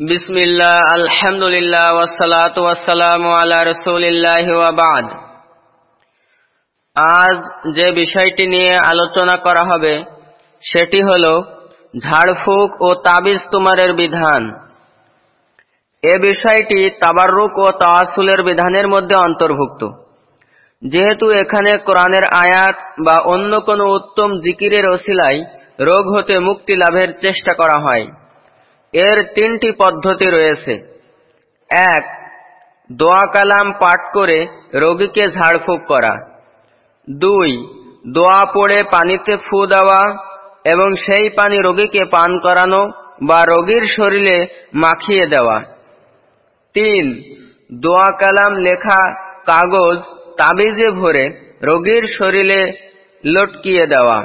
বিসমিল্লাহ, আলহামদুলিল্লাহ ওয়াসালাতু ওয়াসসালামু আলা রাসূলিল্লাহি বাদ। আজ যে বিষয়টি নিয়ে আলোচনা করা হবে, সেটি হল ঝাড়ফুঁক ও তাবিজ তুমারের বিধান। এ বিষয়টি তাবাররুক ও তাওয়াসুলের বিধানের মধ্যে অন্তর্ভুক্ত। যেহেতু এখানে কোরআনের আয়াত বা অন্য কোনো উত্তম জিকিরের ওসিলায় রোগ হতে মুক্তি লাভের চেষ্টা করা হয়। এর তিনটি পদ্ধতি রয়েছে। এক, দোয়া কালাম পাঠ করে রোগীকে ঝাড়ফুঁক করা। দুই, দোয়া পড়ে পানিতে ফু দেওয়া এবং সেই পানি রোগীকে পান করানো বা রোগীর শরীরে মাখিয়ে দেওয়া। তিন, দোয়া কালাম লেখা কাগজ তাবিজে ভরে রোগীর শরীরে লটকিয়ে দেওয়া।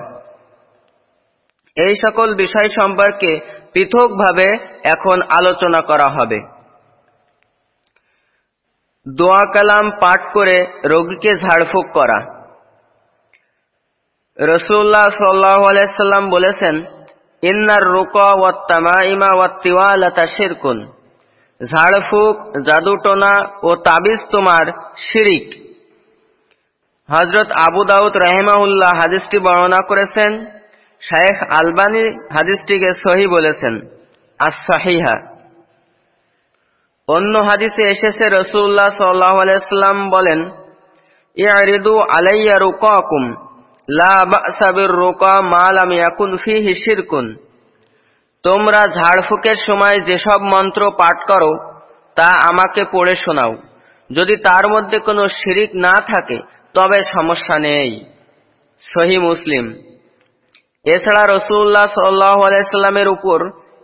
এই সকল বিষয় সম্পর্কে পৃথকভাবে এখন আলোচনা করা হবে। দোয়া কালাম পাঠ করে রোগীকে ঝাড়ফুঁক করা। রসুল্লাহ সাল্লাহ সাল্লাম বলেছেন, ইন্নার রুকা ওয়াত্তামা ইমা ওয়াত্তিওয়ালাতা শিরকুন। ঝাড়ফুঁক, জাদুটোনা ও তাবিজ তোমার শিরিক। হজরত আবু দাউদ রাহেমাউল্লাহ হাদিসটি বর্ণনা করেছেন শায়েখ আলবানি হাদিসটিকে সহি বলেছেন আসাহিহা অন্য হাদিসে এসেছে রসুল্লাহ সাল্লাম বলেন, ইয়ারিদু আলাইয়া রুকাকুম, লা শিরকুন। তোমরা ঝাড়ফুকের সময় যেসব মন্ত্র পাঠ করো, তা আমাকে পড়ে শোনাও। যদি তার মধ্যে কোনো শিরিক না থাকে, তবে সমস্যা নেই। সহি মুসলিম। এছাড়া রসুল্লাহ সাল্লামের উপর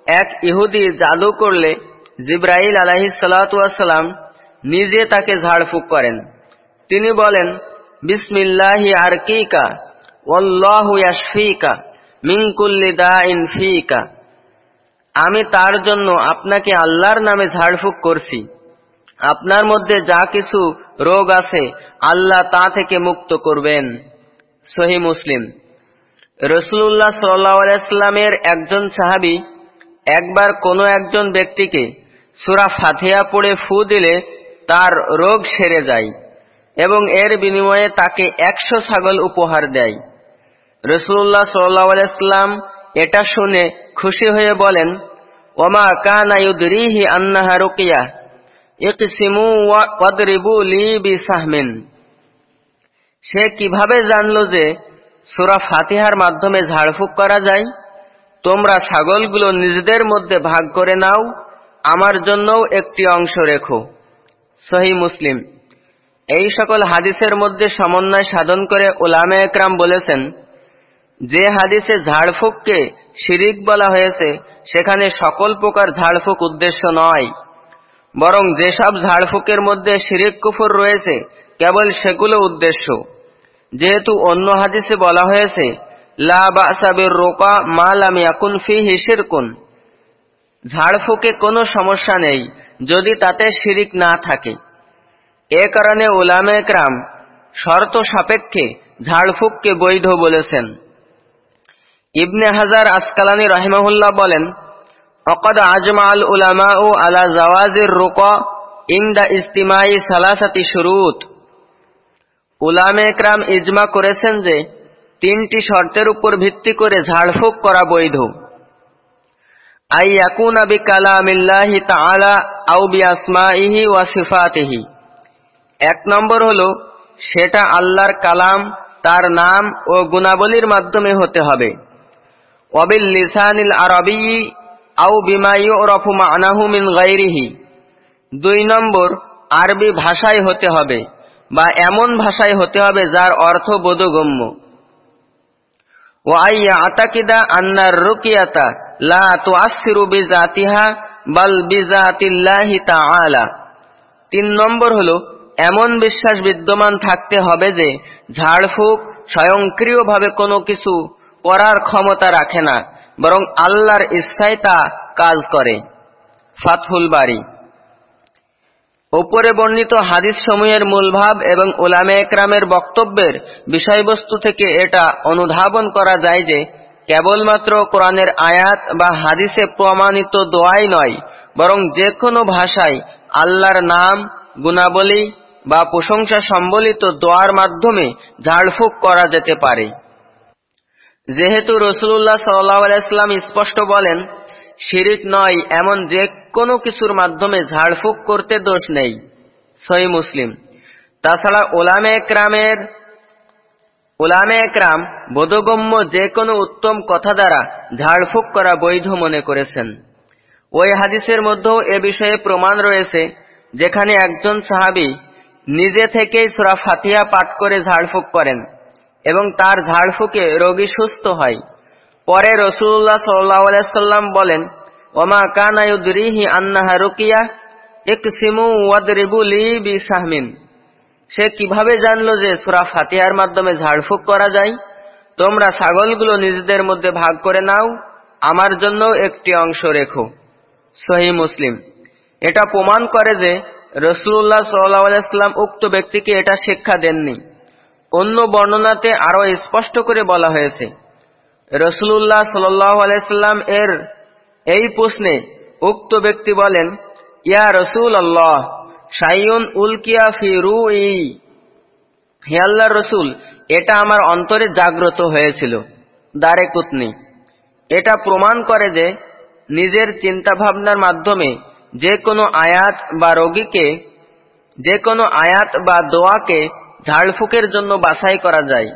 এক ইহুদি জাদু করলে জিব্রাইল আলাহি সাল্লাম নিজে তাকে ঝাড়ফুঁক করেন। তিনি বলেন, বিসমিল্লাহি আর কিকা ওল্লাহু ইয়াশফিকা মিনকুল্লি দা ইন ফিকা। আমি তার জন্য আপনাকে আল্লাহর নামে ঝাড়ফুঁক করছি। আপনার মধ্যে যা কিছু রোগ আছে, আল্লাহ তা থেকে মুক্ত করবেন। সহি মুসলিম। রসুল্লাহ সাল্লামের একজন সাহাবি একবার কোনো একজন ব্যক্তিকে সুরা ফাথিয়া পড়ে ফু দিলে তার রোগ সেরে যায় এবং এর বিনিময়ে তাকে একশো ছাগল উপহার দেয়। রসুল্লাহ সাল্লাম এটা শুনে খুশি হয়ে বলেন, ওমা কানায়ুদরিহি আন্নাহা রুকিয়া লি বিসাহমিন। সে কীভাবে জানল যে সুরা ফাতিহার মাধ্যমে ঝাড়ফুঁক করা যায়। তোমরা ছাগলগুলো নিজেদের মধ্যে ভাগ করে নাও, আমার জন্যও একটি অংশ রেখো। সহি মুসলিম। এই সকল হাদিসের মধ্যে সমন্বয় সাধন করে ওলামে একরাম বলেছেন, যে হাদিসে ঝাড়ফুঁককে শিরিক বলা হয়েছে, সেখানে সকল প্রকার ঝাড়ফুঁক উদ্দেশ্য নয়। বরং যেসব ঝাড়ফুঁকের মধ্যে শিরিক কুফর রয়েছে, কেবল সেগুলো উদ্দেশ্য। যেহেতু অন্য হাদিসে বলা হয়েছে, লা বাসাবির রোকা ফি ঝাড়ফুঁকে কোনো সমস্যা নেই, যদি তাতে শিরিক না থাকে। এ কারণে উলামে একরাম শর্ত সাপেক্ষে ঝাড়ফুঁককে বৈধ বলেছেন। ইবনে হাজার আসকালানি রহিমাহুল্লাহ বলেন, অকদ আজমা আল উলামা ও আলা জওয়াজির রুকা ইন্দা ইস্তিমাই সালাসাতি শুরুত। উলামে একরাম ইজমা করেছেন যে, তিনটি শর্তের উপর ভিত্তি করে ঝাড়ফুঁক করা বৈধ। আই ইয়াকুনা বি কালামিল্লাহি তাআলা আও বি আসমাইহি ওয়া সিফাতিহি। এক নম্বর হলো, সেটা আল্লাহর কালাম, তার নাম ও গুণাবলীর মাধ্যমে হতে হবে। ওয়াবিল লিসানিল আরবি আও বিমা ইউরাফু মা'নাহু মিন গায়রিহি। দুই নম্বর, আরবি ভাষায় হতে হবে। বা এমন ভাষায় হতে হবে যার অর্থ বোধগম্য। ও আইয়া আতাকিদা আন্নার রুকিয়াতা লা বিজাতিহা বাল তিন নম্বর হলো, এমন বিশ্বাস বিদ্যমান থাকতে হবে যে ঝাড়ফুঁক স্বয়ংক্রিয়ভাবে কোনো কিছু করার ক্ষমতা রাখে না, বরং আল্লাহর ইচ্ছায় তা কাজ করে। ফাতহুল বাড়ি ওপরে বর্ণিত হাদিস সমূহের মূলভাব এবং ওলামে একরামের বক্তব্যের বিষয়বস্তু থেকে এটা অনুধাবন করা যায় যে, কেবলমাত্র কোরআনের আয়াত বা হাদিসে প্রমাণিত দোয়াই নয়, বরং যে কোনো ভাষায় আল্লাহর নাম, গুণাবলী বা প্রশংসা সম্বলিত দোয়ার মাধ্যমে ঝাড়ফুঁক করা যেতে পারে। যেহেতু রসুল্লাহ সাল্লাম স্পষ্ট বলেন শিরিক নয়, এমন যে কোনো কিছুর মাধ্যমে ঝাড়ফুঁক করতে দোষ নেই। সই মুসলিম। তাছাড়া ওলামে একরামের, ওলামে একরাম বোধগম্য যে কোনো উত্তম কথা দ্বারা ঝাড়ফুঁক করা বৈধ মনে করেছেন। ওই হাদিসের মধ্যেও এ বিষয়ে প্রমাণ রয়েছে, যেখানে একজন সাহাবি নিজে থেকেই সুরা ফাতিহা পাঠ করে ঝাড়ফুঁক করেন এবং তার ঝাড়ফুঁকে রোগী সুস্থ হয়। পরে রসুল্লাহ সাল্লাম বলেন, ওমা কানায়ুদ্রিহি আন্নাহা রুকিয়া? সাহমিন সে কীভাবে জানল যে সুরা ফাতিহার মাধ্যমে ঝাড়ফুঁক করা যায়? তোমরা ছাগলগুলো নিজেদের মধ্যে ভাগ করে নাও, আমার জন্য একটি অংশ রেখো। সহি মুসলিম, এটা প্রমাণ করে যে রসুল্লাহ সাল্লাম উক্ত ব্যক্তিকে এটা শিক্ষা দেননি। অন্য বর্ণনাতে আরও স্পষ্ট করে বলা হয়েছে রসুল্লাহ সাল্লাম এর এই প্রশ্নে উক্ত ব্যক্তি বলেন, ইয়া রসুল আল্লাহ সাইয়ুন উলকিয়া ফি রু ই হে রসুল, এটা আমার অন্তরে জাগ্রত হয়েছিল দারে কুতনি। এটা প্রমাণ করে যে নিজের চিন্তা ভাবনার মাধ্যমে যে কোনো আয়াত বা রোগীকে, যে কোনো আয়াত বা দোয়াকে ঝাড়ফুঁকের জন্য বাছাই করা যায়।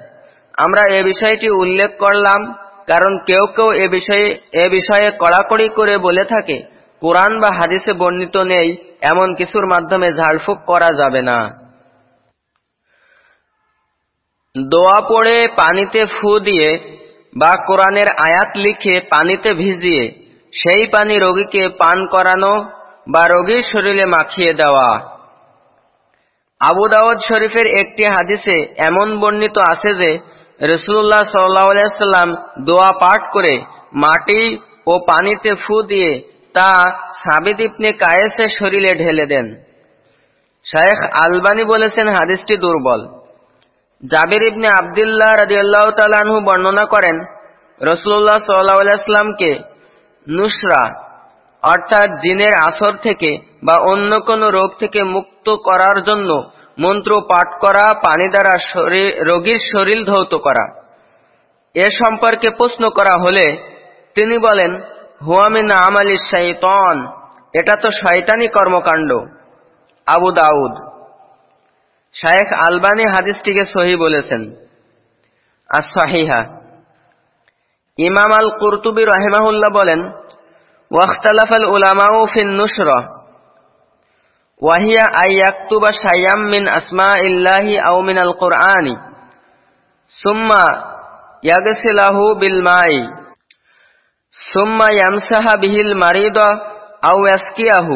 আমরা এ বিষয়টি উল্লেখ করলাম, কারণ কেউ কেউ এ বিষয়ে এ বিষয়ে কড়াকড়ি করে বলে থাকে, কোরআন বা হাদিসে বর্ণিত নেই, এমন কিছুর মাধ্যমে ঝাড়ফুঁক করা যাবে না। দোয়া পড়ে পানিতে ফু দিয়ে বা কোরআনের আয়াত লিখে পানিতে ভিজিয়ে, সেই পানি রোগীকে পান করানো বা রোগীর শরীরে মাখিয়ে দেওয়া। আবু শরীফের একটি হাদিসে এমন বর্ণিত আছে যে রসুল্লাহ সাল্লাম দোয়া পাঠ করে মাটি ও পানিতে ফু দিয়ে তা সাবিদ ইবনে কায়েসের শরীরে ঢেলে দেন। শায়েখ আলবানি বলেছেন হাদিসটি দুর্বল। জাবির ইবনে আবদুল্লাহ রাজিয়াল্লাহ তালানহু বর্ণনা করেন, রসুল্লাহ সাল্লাহামকে নুসরা অর্থাৎ জিনের আসর থেকে বা অন্য কোনো রোগ থেকে মুক্ত করার জন্য মন্ত্র পাঠ করা, পানি দ্বারা রোগীর শরীর ধৌত করা। এ সম্পর্কে প্রশ্ন করা হলে তিনি বলেন হুয়ামিন আমালি শৈতন এটা তো শয়তানি কর্মকাণ্ড। আবু দাউদ। শায়েখ আলবানি হাদিসটিকে সহি বলেছেন। আসাহিহা ইমাম আল কুরতুবি রহেমাহুল্লাহ বলেন ওয়াখতালাফ আল উলামাউফিন নুসরা وهي أن يكتب شيئا من أسماء الله أو من القرآن ثم يغسله بالماء ثم يمسح به المريض أو يسقيه.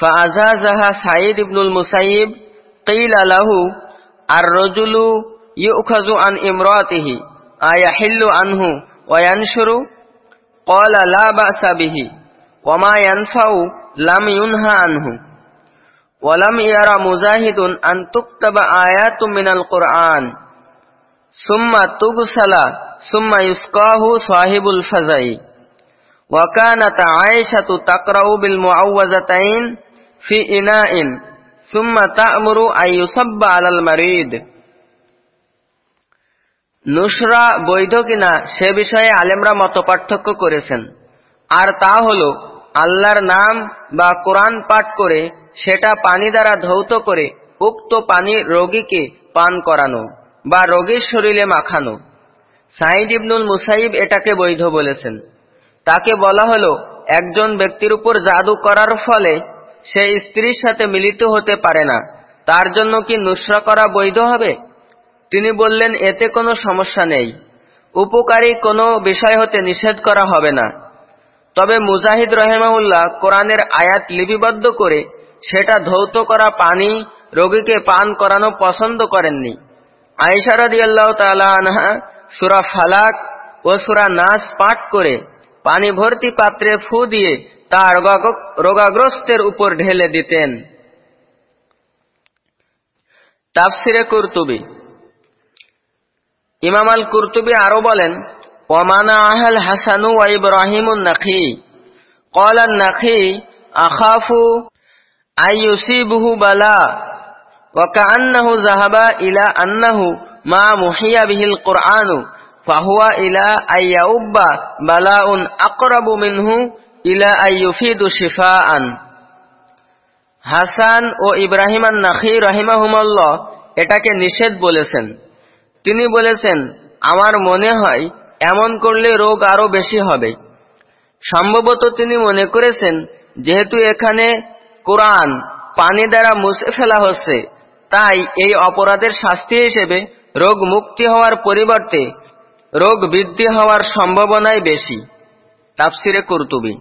فأزازها سعيد بن المسيب قيل له الرجل يؤخذ عن امرأته أيحل عنه وينشر؟ قال لا بأس به وما ينفع لم ينهى عنه. ولم يرى مجاهد أن تكتب آيات من القرآن ثم تغسل ثم يسقاه صاحب الفزع وكانت عائشة تقرأ بالمعوذتين في إناء ثم تأمر أن يصب على المريض নুসরা বৈধ কিনা সে বিষয়ে আলেমরা মত পার্থক্য করেছেন আর তা হল আল্লাহর নাম বা কোরআন পাঠ করে সেটা পানি দ্বারা ধৌত করে উক্ত পানি রোগীকে পান করানো বা রোগীর শরীরে মাখানো। সাইদ ইবনুল মুসাইব এটাকে বৈধ বলেছেন। তাকে বলা হলো, একজন ব্যক্তির উপর জাদু করার ফলে সে স্ত্রীর সাথে মিলিত হতে পারে না। তার জন্য কি নুসরা করা বৈধ হবে? তিনি বললেন, এতে কোনো সমস্যা নেই। উপকারী কোনো বিষয় হতে নিষেধ করা হবে না। তবে মুজাহিদ রহেমাউল্লাহ কোরআনের আয়াত লিপিবদ্ধ করে সেটা ধৌত করা পানি রোগীকে পান করানো পছন্দ করেননি আইসারাদি আল্লাহ তালা আনহা সুরা ফালাক ও সুরা নাস পাঠ করে পানি ভর্তি পাত্রে ফু দিয়ে তার রোগাগ্রস্তের উপর ঢেলে দিতেন তাফসিরে কুরতুবি ইমাম আল কুরতুবি আরো বলেন ওমানা আহল হাসানু ওয়া ইব্রাহিম নাখি قال النخي আখাফু আইসিবহু বালা ওয়াকান্নাহু জাহাবা ইলা আন্নাহু মা মুহিয়া বিহিল কোরআনু, ফাহুয়া ইলা আইয়াউব্বা বালা উন আকরাবু মিনহু ইলা আইয়ুফিদু শিফা আন হাসান ও ইব্রাহিমান নাখি রহিমাহুমল্লাহ এটাকে নিষেধ বলেছেন। তিনি বলেছেন, আমার মনে হয় এমন করলে রোগ আরও বেশি হবে। সম্ভবত তিনি মনে করেছেন, যেহেতু এখানে কোরআন পানি দ্বারা মুছে ফেলা হচ্ছে। তাই এই অপরাধের শাস্তি হিসেবে রোগ মুক্তি হওয়ার পরিবর্তে রোগ বৃদ্ধি হওয়ার সম্ভাবনাই বেশি। তাফসিরে কুরতুবি।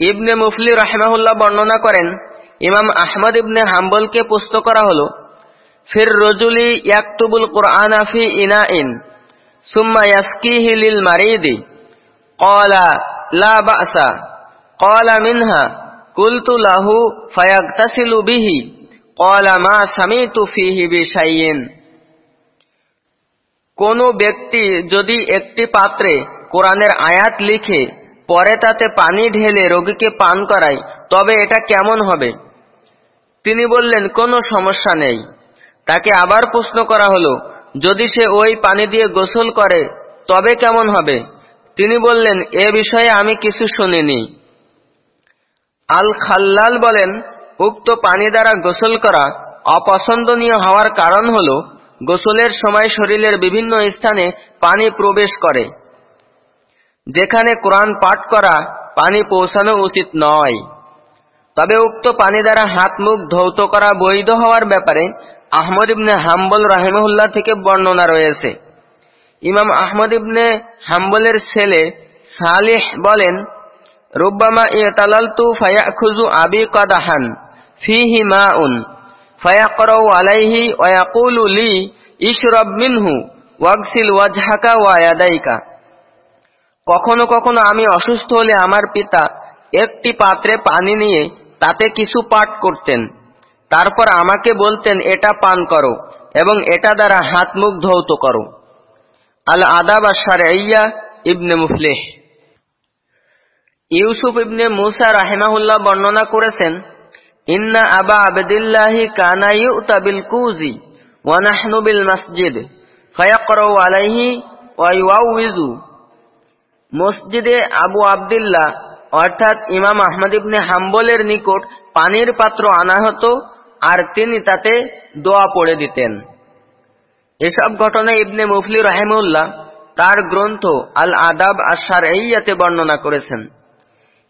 ইবনে মুফলি রাহমাহুল্লাহ বর্ণনা করেন, ইমাম আহমদ ইবনে হাম্বলকে পুস্ত করা হল, ফির রজুলি ইয়াকতুবুল কোরআন আফি ইনা ইন সুম্মা ইয়াসকিহি লিল মারিদি। ক্বালা, লা বাসা। ক্বালা মিনহা। কুলতু লাহু ফায়াগতাসিলু বিহি। ক্বালা মা সামিতু ফিহি বিশাইইন। কোন ব্যক্তি যদি একটি পাত্রে কোরআনের আয়াত লিখে, পরে তাতে পানি ঢেলে রোগীকে পান করায়, তবে এটা কেমন হবে? তিনি বললেন, কোনো সমস্যা নেই। তাকে আবার প্রশ্ন করা হলো, যদি সে ওই পানি দিয়ে গোসল করে, তবে কেমন হবে? তিনি বললেন, এ বিষয়ে আমি কিছু শুনিনি। আল খাল্লাল বলেন, উক্ত পানি দ্বারা গোসল করা অপছন্দনীয় হওয়ার কারণ হল গোসলের সময় শরীরের বিভিন্ন স্থানে পানি প্রবেশ করে, যেখানে কোরআন পাঠ করা পানি পৌঁছানো উচিত নয়। তবে উক্ত পানি দ্বারা হাত মুখ ধৌত করা বৈধ হওয়ার ব্যাপারে আহমদ ইবনে হাম্বল রাহেমহুল্লাহ থেকে বর্ণনা রয়েছে। ইমাম আহমদ ইবনে হাম্বলের ছেলে সালেহ বলেন রুব্বামা ইতালালতু ফায়াখুজু আবি কাদাহান ফিহি মাউন। ফায়াকরাউ আলাইহি ওয়া ইয়াকুলু লি ইশরাব মিনহু, ওয়াগসিল ওয়াজহাকা ওয়া ইয়াদাইকা। কখনো কখনো আমি অসুস্থ হলে আমার পিতা একটি পাত্রে পানি নিয়ে তাতে কিছু পাঠ করতেন। তারপর আমাকে বলতেন, এটা পান করো এবং এটা দ্বারা হাত মুখ ধৌত করো। আল আদাব আশার ইবনে মুফলেহ। ইউসুফ ইবনে মুসা রাহেমাহুল্লাহ বর্ণনা করেছেন, ইন্না আবা আবদিল্লাহি কানা ইউতা কুজি ওয়া নাহনু বিল মসজিদ, ফায়াকরাউ আলাইহি ওয়া মসজিদে আবু আবদুল্লাহ, অর্থাৎ ইমাম আহমদ ইবনে হাম্বলের নিকট পানির পাত্র আনা হতো আর তিনি তাতে দোয়া পড়ে দিতেন। এসব ঘটনা ইবনে মুফলি রাহেমুল্লাহ তার গ্রন্থ আল আদাব আশার এইয়াতে বর্ণনা করেছেন।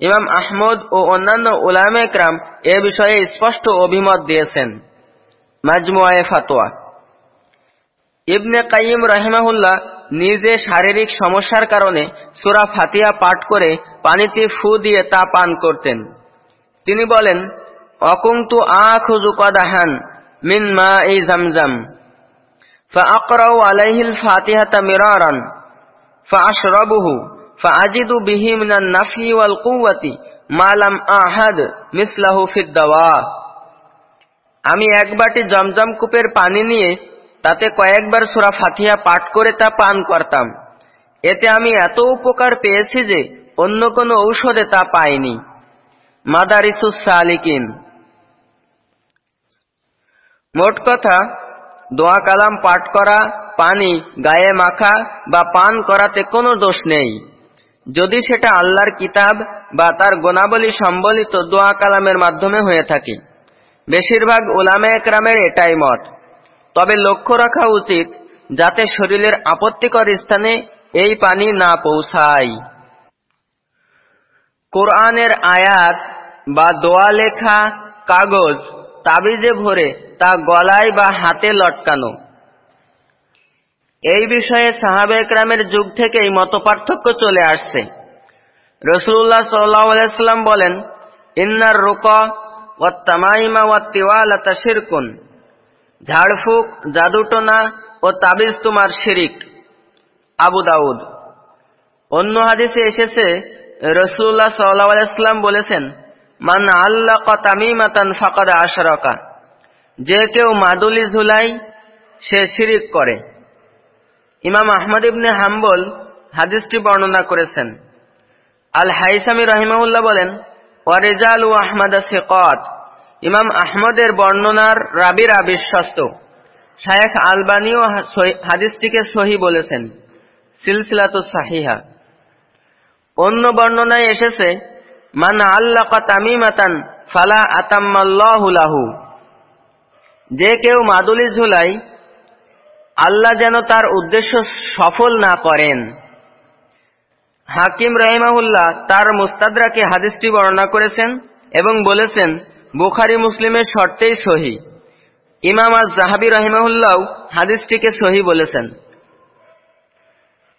ইমাম আহমদ ও অন্যান্য উলামে একরাম এ বিষয়ে স্পষ্ট অভিমত দিয়েছেন মাজমুয়ায়ে ফাতোয়া ইবনে কাইম রাহেমাহুল্লাহ নিজে শারীরিক সমস্যার কারণে সুরা ফাতিয়া পাঠ করে পানিতে ফু দিয়ে তা পান করতেন তিনি বলেন অকুংতু আখুজু কদাহান মিন মা এই জামজাম فأقرأ عليه الفاتحة مرارا فأشربه ফাজিদু বিহিমিনা নাফি ওয়াল কুয়াতি মালাম আহাদ মিসলাহু ফিদ্দাওয়া আমি এক বাটি জমজম কূপের পানি নিয়ে তাতে কয়েকবার সুরা ফাতিহা পাঠ করে তা পান করতাম। এতে আমি এত উপকার পেয়েছি যে অন্য কোনো ঔষধে তা পাইনি। মাদারিসুসালিকিন মোট কথা, দোয়া কালাম পাঠ করা, পানি গায়ে মাখা বা পান করাতে কোনো দোষ নেই। যদি সেটা আল্লাহর কিতাব বা তার গোনাবলী সম্বলিত দোয়া কালামের মাধ্যমে হয়ে থাকে। বেশিরভাগ ওলামে একরামের এটাই মত। তবে লক্ষ্য রাখা উচিত যাতে শরীরের আপত্তিকর স্থানে এই পানি না পৌঁছায়। কোরআনের আয়াত বা দোয়া লেখা কাগজ তাবিজে ভরে তা গলায় বা হাতে লটকানো। এই বিষয়ে সাহাবে একরামের যুগ থেকেই মতপার্থক্য চলে আসছে। রসুল্লাহ সাল্লাম বলেন, ইন্নার রুক ও তামাইমা ও তিওয়ালাতা শিরকুন। ঝাড়ফুক, জাদুটোনা ও তাবিজ তোমার শিরিক। আবু দাউদ। অন্য হাদিসে এসেছে রসুল্লাহ সাল্লাম বলেছেন, মান আল্লাহ তামিমাতান ফাকাদ আশরাকা। যে কেউ মাদুলি ঝুলাই, সে শিরিক করে। ইমাম আহমদ ইবনে হাম্বল হাদিসটি বর্ণনা করেছেন। আল হাইসামি রহিমাউল্লাহ বলেন, ওয়ারেজাল ও আহমদ সেকত। ইমাম আহমদের বর্ণনার রাবিরা বিশ্বস্ত। শায়েখ আলবানিও হাদিসটিকে সহি বলেছেন। সিলসিলাত সাহিহা। অন্য বর্ণনায় এসেছে, মান আল্লাহ তামিমাতান ফালা আতাম্মাল্লাহু যে কেউ মাদুলি ঝুলাই আল্লাহ যেন তার উদ্দেশ্য সফল না করেন। হাকিম রহিমাহুল্লাহ তার মুস্তাদরাকে হাদিসটি বর্ণনা করেছেন এবং বলেছেন, বুখারি মুসলিমের শর্তেই সহি। ইমাম আজ জাহাবি রহিমাহুল্লাহ হাদিসটিকে সহি বলেছেন।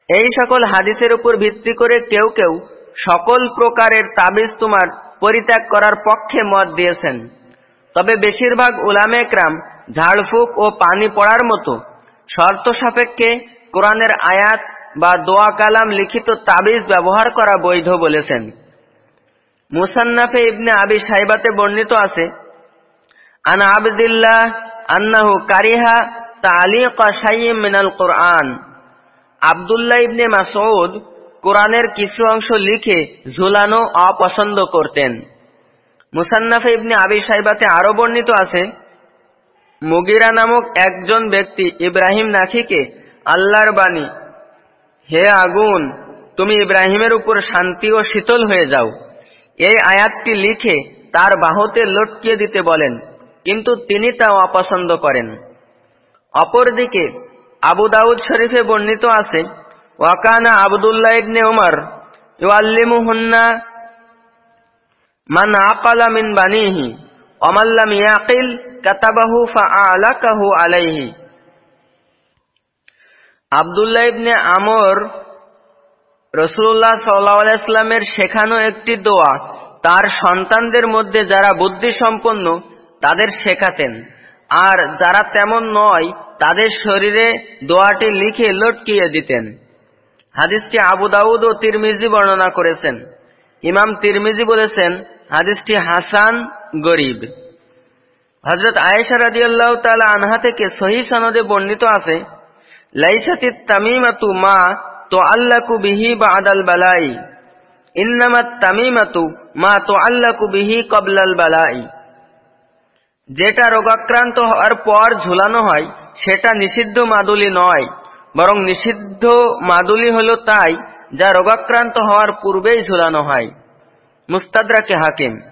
এই সকল হাদিসের উপর ভিত্তি করে কেউ কেউ সকল প্রকারের তাবিজ তোমার পরিত্যাগ করার পক্ষে মত দিয়েছেন। তবে বেশিরভাগ উলামে একরাম ঝাড়ফুক ও পানি পড়ার মতো শর্ত সাপেক্ষে কোরআনের আয়াত বা দোয়া কালাম লিখিত তাবিজ ব্যবহার করা বৈধ বলেছেন। মুসান্নাফে ইবনে আবি সাইবাতে বর্ণিত আছে, আনা আবদুল্লাহ আন্নাহু কারিহা তালিক মিনাল কোরআন। আবদুল্লাহ ইবনে মাসউদ কোরআনের কিছু অংশ লিখে ঝুলানো অপছন্দ করতেন। মুসান্নাফে ইবনে আবি সাইবাতে আরও বর্ণিত আছে মুগিরা নামক একজন ব্যক্তি ইব্রাহিম নাখিকে আল্লাহর বাণী, হে আগুন, তুমি ইব্রাহিমের উপর শান্তি ও শীতল হয়ে যাও। এই আয়াতটি লিখে তার বাহুতে লটকিয়ে দিতে বলেন, কিন্তু তিনি তা অপছন্দ করেন। অপরদিকে আবু দাউদ শরীফে বর্ণিত আছে, ওয়াকানা আবদুল্লাহ ইবনে উমর ইউআল্লিমুহুন্না মান আকালা মিন বানিহি। কাতাবাহু আলাইহি। আবদুল্লাহ ইবনে আমর রসুল্লাহ সাল্লাহামের শেখানো একটি দোয়া, তার সন্তানদের মধ্যে যারা বুদ্ধি সম্পন্ন তাদের শেখাতেন। আর যারা তেমন নয়, তাদের শরীরে দোয়াটি লিখে লটকিয়ে দিতেন। হাদিসটি আবু দাউদ ও তিরমিজি বর্ণনা করেছেন। ইমাম তিরমিজি বলেছেন, হাদিসটি হাসান গরিব। হজরত আয়েশা রাদিয়াল্লাহ তালা আনহা থেকে সহি সনদে বর্ণিত আছে লাইসাতি তামিমাতু মা তো আল্লাকু বিহি বা আদাল বালাই, ইন্নামাত তামিমাতু মা তো আল্লাকু বিহি কবলাল বালাই। যেটা রোগাক্রান্ত হওয়ার পর ঝুলানো হয়, সেটা নিষিদ্ধ মাদুলি নয়, বরং নিষিদ্ধ মাদুলি হল তাই, যা রোগাক্রান্ত হওয়ার পূর্বেই ঝুলানো হয়। মুস্তাদরাকে হাকিম।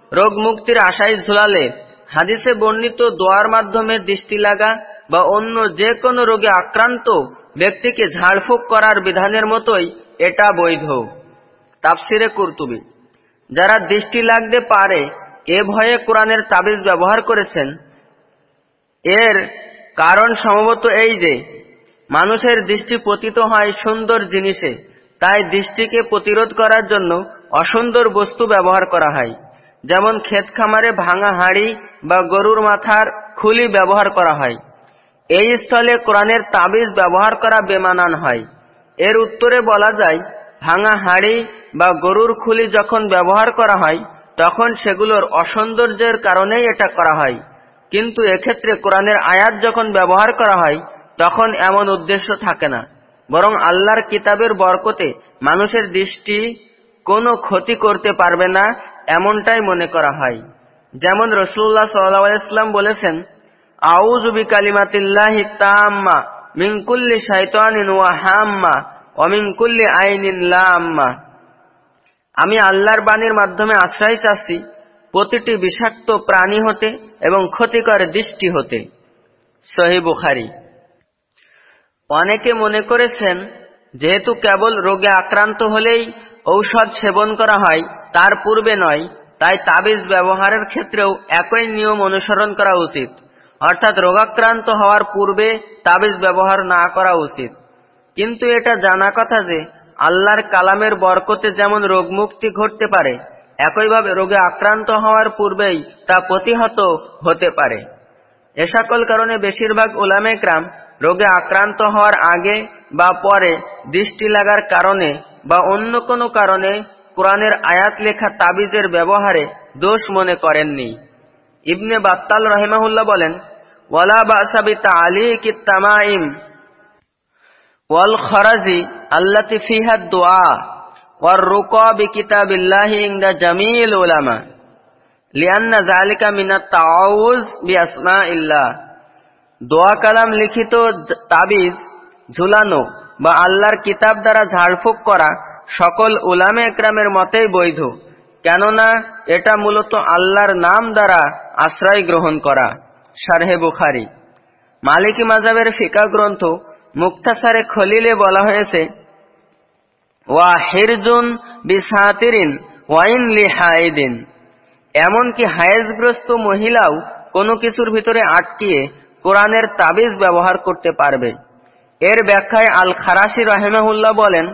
রোগ মুক্তির আশায় ঝুলালে। হাদিসে বর্ণিত দোয়ার মাধ্যমে দৃষ্টি লাগা বা অন্য যে কোনো রোগে আক্রান্ত ব্যক্তিকে ঝাড়ফুঁক করার বিধানের মতোই এটা বৈধ। তাফসিরে কুর্তুবি। যারা দৃষ্টি লাগতে পারে, এ ভয়ে কোরআনের তাবিজ ব্যবহার করেছেন। এর কারণ সম্ভবত এই যে, মানুষের দৃষ্টি পতিত হয় সুন্দর জিনিসে, তাই দৃষ্টিকে প্রতিরোধ করার জন্য অসুন্দর বস্তু ব্যবহার করা হয়। যেমন ক্ষেত খামারে ভাঙা হাড়ি বা গরুর মাথার খুলি ব্যবহার করা হয়। এই স্থলে কোরআনের তাবিজ ব্যবহার করা বেমানান হয়। এর উত্তরে বলা যায়, ভাঙা হাড়ি বা গরুর খুলি যখন ব্যবহার করা হয়, তখন সেগুলোর অসৌন্দর্যের কারণেই এটা করা হয়। কিন্তু এক্ষেত্রে কোরআনের আয়াত যখন ব্যবহার করা হয়, তখন এমন উদ্দেশ্য থাকে না। বরং আল্লাহর কিতাবের বরকতে মানুষের দৃষ্টি কোনো ক্ষতি করতে পারবে না এমনটাই মনে করা হয়। যেমন রসুল্লাহ সাল্লাম বলেছেন আউজুবি কালিমাতিল্লাহি তাম্মা মিনকুল্লি শাইতানিন ওয়া হাম্মা অমিনকুল্লি আইনিন লাম্মা। আমি আল্লাহর বাণীর মাধ্যমে আশ্রয় চাচ্ছি প্রতিটি বিষাক্ত প্রাণী হতে এবং ক্ষতিকর দৃষ্টি হতে। সহি বুখারি। অনেকে মনে করেছেন, যেহেতু কেবল রোগে আক্রান্ত হলেই ঔষধ সেবন করা হয়, তার পূর্বে নয়, তাই তাবিজ ব্যবহারের ক্ষেত্রেও একই নিয়ম অনুসরণ করা উচিত। অর্থাৎ রোগাক্রান্ত হওয়ার পূর্বে তাবিজ ব্যবহার না করা উচিত। কিন্তু এটা জানা কথা যে, আল্লাহর কালামের বরকতে যেমন রোগমুক্তি ঘটতে পারে, একইভাবে রোগে আক্রান্ত হওয়ার পূর্বেই তা প্রতিহত হতে পারে। এ সকল কারণে বেশিরভাগ ওলামেকরাম রোগে আক্রান্ত হওয়ার আগে বা পরে দৃষ্টি লাগার কারণে বা অন্য কোনো কারণে কোরআনের আয়াত লেখা তাবিজের ব্যবহারে দোষ মনে করেননি। ইবনে বাত্তাল রহিমাহুল্লাহ বলেন, ওয়ালা বাসাবি তালিকি তামাইম ওয়াল খরাজি আল্লাতি ফিহাদ দোয়া ওয়ার রুকা বিকিতাবিল্লাহি ইনদা জামিল ওলামা লিয়ান্না জালিকা মিনাত তাআউজ বিআসমা ইল্লাহ দোয়া কালাম লিখিত তাবিজ ঝুলানো বা আল্লাহর কিতাব দ্বারা ঝাড়ফুঁক করা সকল উলামে একরামের মতেই বৈধ, কেননা এটা মূলত আল্লাহর নাম দ্বারা আশ্রয় গ্রহণ করা। সারহে বুখারি। মালিকি মাজাবের ফিকা গ্রন্থ মুক্তাসারে খলিলে বলা হয়েছে, ওয়া হিরজুন বিসাতিরিন ওয়াইন লি হাইদিন এমনকি হায়েজগ্রস্ত মহিলাও কোনো কিছুর ভিতরে আটকিয়ে কোরআনের তাবিজ ব্যবহার করতে পারবে। এর ব্যাখ্যায় আল খারাসি রাহেমাহুল্লাহ বলেন,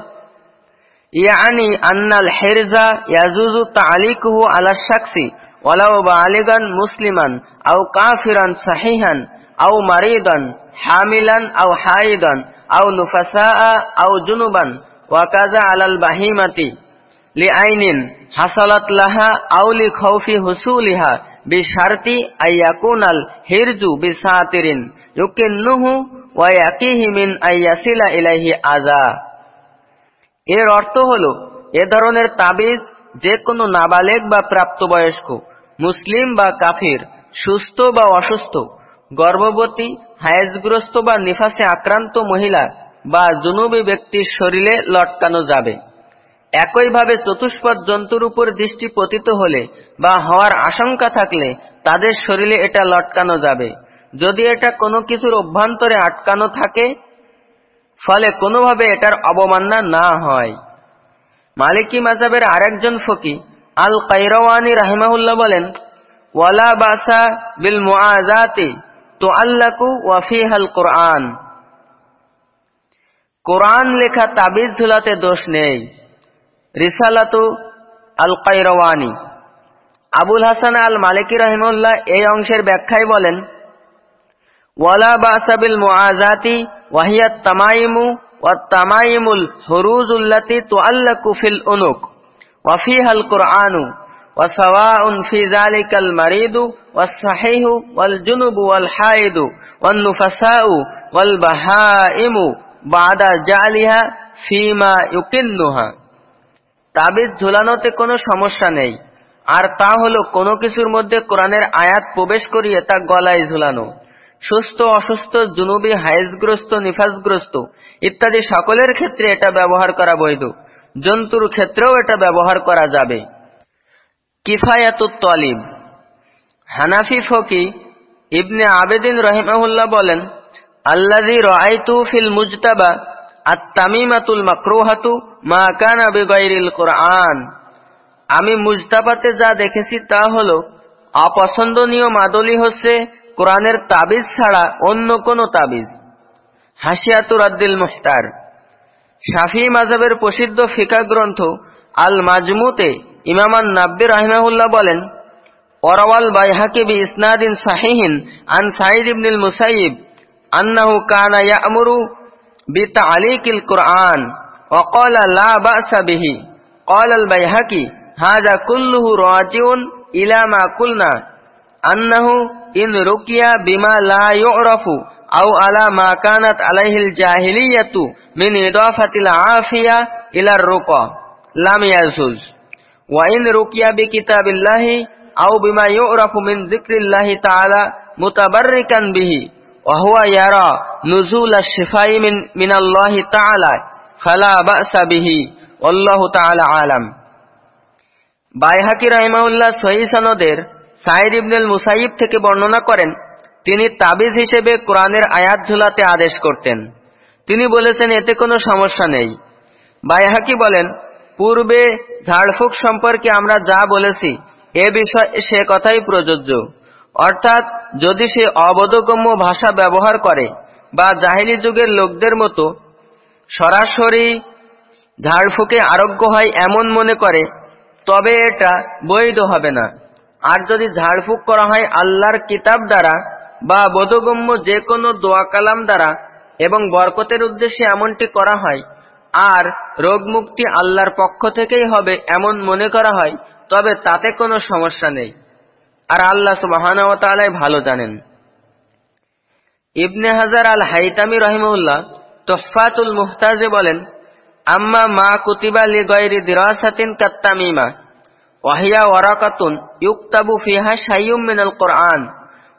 ইয়ানি আন্নাল হেরজা ইয়াজুজু তালিকুহু আলা শাকসি ওয়ালাউ বালিগান মুসলিমান, আও কাফিরান সাহিহান, আও মারিদান, হামিলান, আও হাইদান, আও নুফাসা আও জুনুবান ওয়াকাজা আলাল বাহিমাতি, লিআইনিন হাসালাত লাহা আও লি খাউফি হুসুলিহা, বিশারতি আইয়াকুনাল হিরজু বিসাতিরিন, ইউকিন্নুহু আইয়াসিলা ইলাইহি আযা। এর অর্থ হল, এ ধরনের তাবিজ যে কোনো নাবালেগ বা প্রাপ্তবয়স্ক, মুসলিম বা কাফির, সুস্থ বা অসুস্থ, গর্ভবতী, হায়েজগ্রস্ত বা নিফাসে আক্রান্ত মহিলা বা জুনুবী ব্যক্তির শরীরে লটকানো যাবে। একইভাবে চতুষ্পদ জন্তুর উপর দৃষ্টি পতিত হলে বা হওয়ার আশঙ্কা থাকলে তাদের শরীরে এটা লটকানো যাবে। যদি এটা কোনো কিছুর অভ্যন্তরে আটকানো থাকে, ফলে কোনোভাবে এটার অবমাননা না হয়। মালিকি মাজাবের আরেকজন ফকি আল কাইরওয়ানি রাহিমাহুল্লাহ বলেন, ওয়ালা বাসা বিল মুআজাতি তো আল্লাকু ওয়াফিহাল কোরআন। কোরআন লেখা তাবিজ ঝুলাতে দোষ নেই। রিসালাতু আল কাইরওয়ানি আবুল হাসান আল মালিকি রহিমুল্লাহ এই অংশের ব্যাখ্যায় বলেন ওয়ালা বাসাবিল মুআজাতি ওয়াহিয়াত তামাইমু والتمايم الحروز التي تعلق في الأنق وفيها القرآن وسواء في ذلك المريض والصحيح والجنب والحائد والنفساء والبهائم بعد جعلها فيما يكنها তাবিজ ঝুলানোতে কোনো সমস্যা নেই আর তা হলো কোনো কিছুর মধ্যে কোরআনের আয়াত প্রবেশ করিয়ে তা গলায় ঝুলানো সুস্থ, অসুস্থ, জুনুবি, হাইজগ্রস্ত নিফাসগ্রস্ত ইত্যাদি সকলের ক্ষেত্রে এটা ব্যবহার করা বৈধ। জন্তুর ক্ষেত্রেও এটা ব্যবহার করা যাবে। কিফায়াতুত তলিব। হানাফি ফকি ইবনে আবেদিন রহিমাহুল্লাহ বলেন আল্লাজি রাআইতু ফিল মুজতাবা আত-তামিমাতুল মাকরুহাতু মা কানা কোরআন। আমি মুজতাবাতে যা দেখেছি তা হলো, অপছন্দনীয় মাদলি হচ্ছে কোরআনের তাবিজ ছাড়া অন্য কোন তাবিজ হাসিয়াতুর আদ্দিল মুখতার শাফি মাজাবের প্রসিদ্ধ ফিকা গ্রন্থ আল মাজমুতে ইমামান নাব্বি রাহিমাহুল্লাহ বলেন ওরাওয়াল বাইহাকি বি ইসনাদিন সাহিহিন আন সাইদ ইবনুল মুসাইব আন্নাহু কানা ইয়ামুরু بتعليق القرآن وقال لا بأس به قال البيهقي হাজা কুল্লুহু রাজিউন ইলা মা কুলনা আন্নাহু ইন রুকিয়া বিমা লা ইউরাফু আও আলা মা কানাত আলাইহিল জাহিলিয়াতু মিন ইদাফাতিল আফিয়া ইলা রুকা লাম ইয়াজুজ ওয়া ইন রুকিয়া বিকিতাবিল্লাহি আও বিমা ইউরাফু মিন যিকরিল্লাহি তাআলা মুতাবাররিকান বিহি ওয়া হুয়া ইয়ারা নুজুল আশ-শিফাই মিন মিনাল্লাহি তাআলা ফালা বা'সা বিহি আল্লাহু তাআলা আলাম বাইহাকি রাহিমাউল্লাহ সহি সনদের সাইদ ইবনুল মুসাইব থেকে বর্ণনা করেন, তিনি তাবিজ হিসেবে কোরআনের আয়াত ঝুলাতে আদেশ করতেন। তিনি বলেছেন, এতে কোনো সমস্যা নেই। বাইহাকি বলেন, পূর্বে ঝাড়ফুঁক সম্পর্কে আমরা যা বলেছি, এ বিষয়ে সে কথাই প্রযোজ্য। অর্থাৎ, যদি সে অবোধগম্য ভাষা ব্যবহার করে বা জাহিলি যুগের লোকদের মতো সরাসরি ঝাড়ফুঁকে আরোগ্য হয় এমন মনে করে, তবে এটা বৈধ হবে না। আর যদি ঝাড়ফুঁক করা হয় আল্লাহর কিতাব দ্বারা বা বোধগম্য যে কোনো দোয়া কালাম দ্বারা এবং বরকতের উদ্দেশ্যে এমনটি করা হয়, আর রোগ মুক্তি আল্লাহর পক্ষ থেকেই হবে এমন মনে করা হয়, তবে তাতে কোনো সমস্যা নেই। আর আল্লাহ সুবাহানাওয়াতালাই ভালো জানেন। ইবনে হাজার আল হাইতামি রহিমউল্লাহ তোফাতুল মুহতাজে বলেন, আম্মা মা কুতিবা লি গয়রি দিরাসাতিন কাত্তামিমা। ওয়াহিয়া ওয়ারাকাতুন ইউক্তাবু ফিহা শাইয়ুম মিনাল কোরআন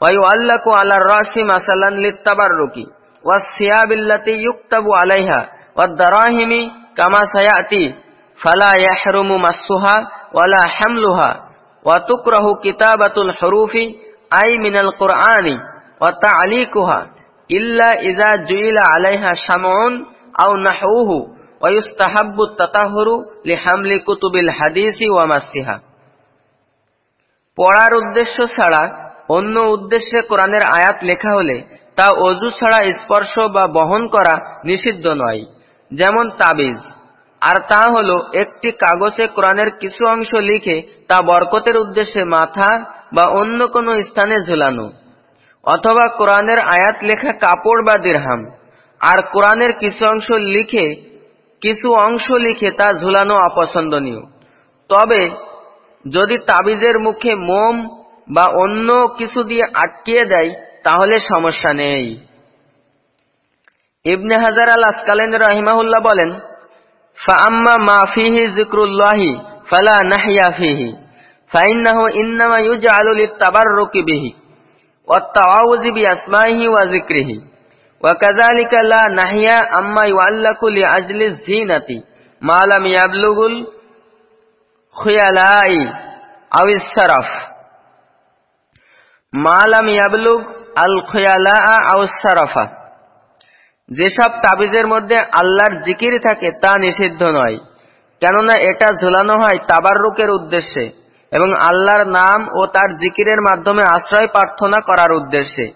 ওয়া ইউআল্লাকু আলার রাসি মাসালান লিত্তাবাররুকি ওয়াস সিয়াবিল্লাতি ইউক্তাবু আলাইহা ওয়াদ দারাহিমি কামা সায়াতি ফালা ইয়াহরুমু মাসসুহা ওয়ালা হামলুহা ওয়া তুকরাহু কিতাবাতুল হুরুফি আই মিনাল কোরআনি ওয়া তা'লিকুহা ইল্লা ইযা জুইলা কুতুবিল হাদিসি পড়ার উদ্দেশ্য ছাড়া অন্য উদ্দেশ্যে কোরআনের আয়াত লেখা হলে তা অজু ছাড়া স্পর্শ বা বহন করা নিষিদ্ধ নয়, যেমন তাবিজ। আর তা হল একটি কাগজে কোরআনের কিছু অংশ লিখে তা বরকতের উদ্দেশ্যে মাথা বা অন্য কোনো স্থানে ঝুলানো, অথবা কোরআনের আয়াত লেখা কাপড় বা দিরহাম। আর কোরআনের কিছু অংশ লিখে কিছু অংশ লিখে তা ঝুলানো অপছন্দনীয়। তবে, যদি তাবিজের মুখে মোম বা অন্য কিছু দিয়ে আটকিয়ে দেয়, তাহলে সমস্যা নেই। ইবনে হাজার আল আসকালেন রহিমাহুল্লাহ বলেন, ফাআম্মা মা ফিহি যিকরুল্লাহি ফালা নাহিয়া ফিহি, ফাইন্নাহু ইন্নামা ইউজআলু লিত-তাবাররুকি বিহি ওয়াত-তাওয়াউযি বিআসমাইহি ওয়া যিকরিহি। وكذلك لا نهي أما يعلق لأجل الزينة ما لم يبلغ الخيلاء أو السرف ما لم يبلغ الخيلاء أو السرف যেসব তাবিজের মধ্যে আল্লাহর জিকির থাকে তা নিষিদ্ধ নয় কেননা এটা ঝুলানো হয় তাবাররুকের উদ্দেশ্যে এবং আল্লাহর নাম ও তার জিকিরের মাধ্যমে আশ্রয় প্রার্থনা করার উদ্দেশ্যে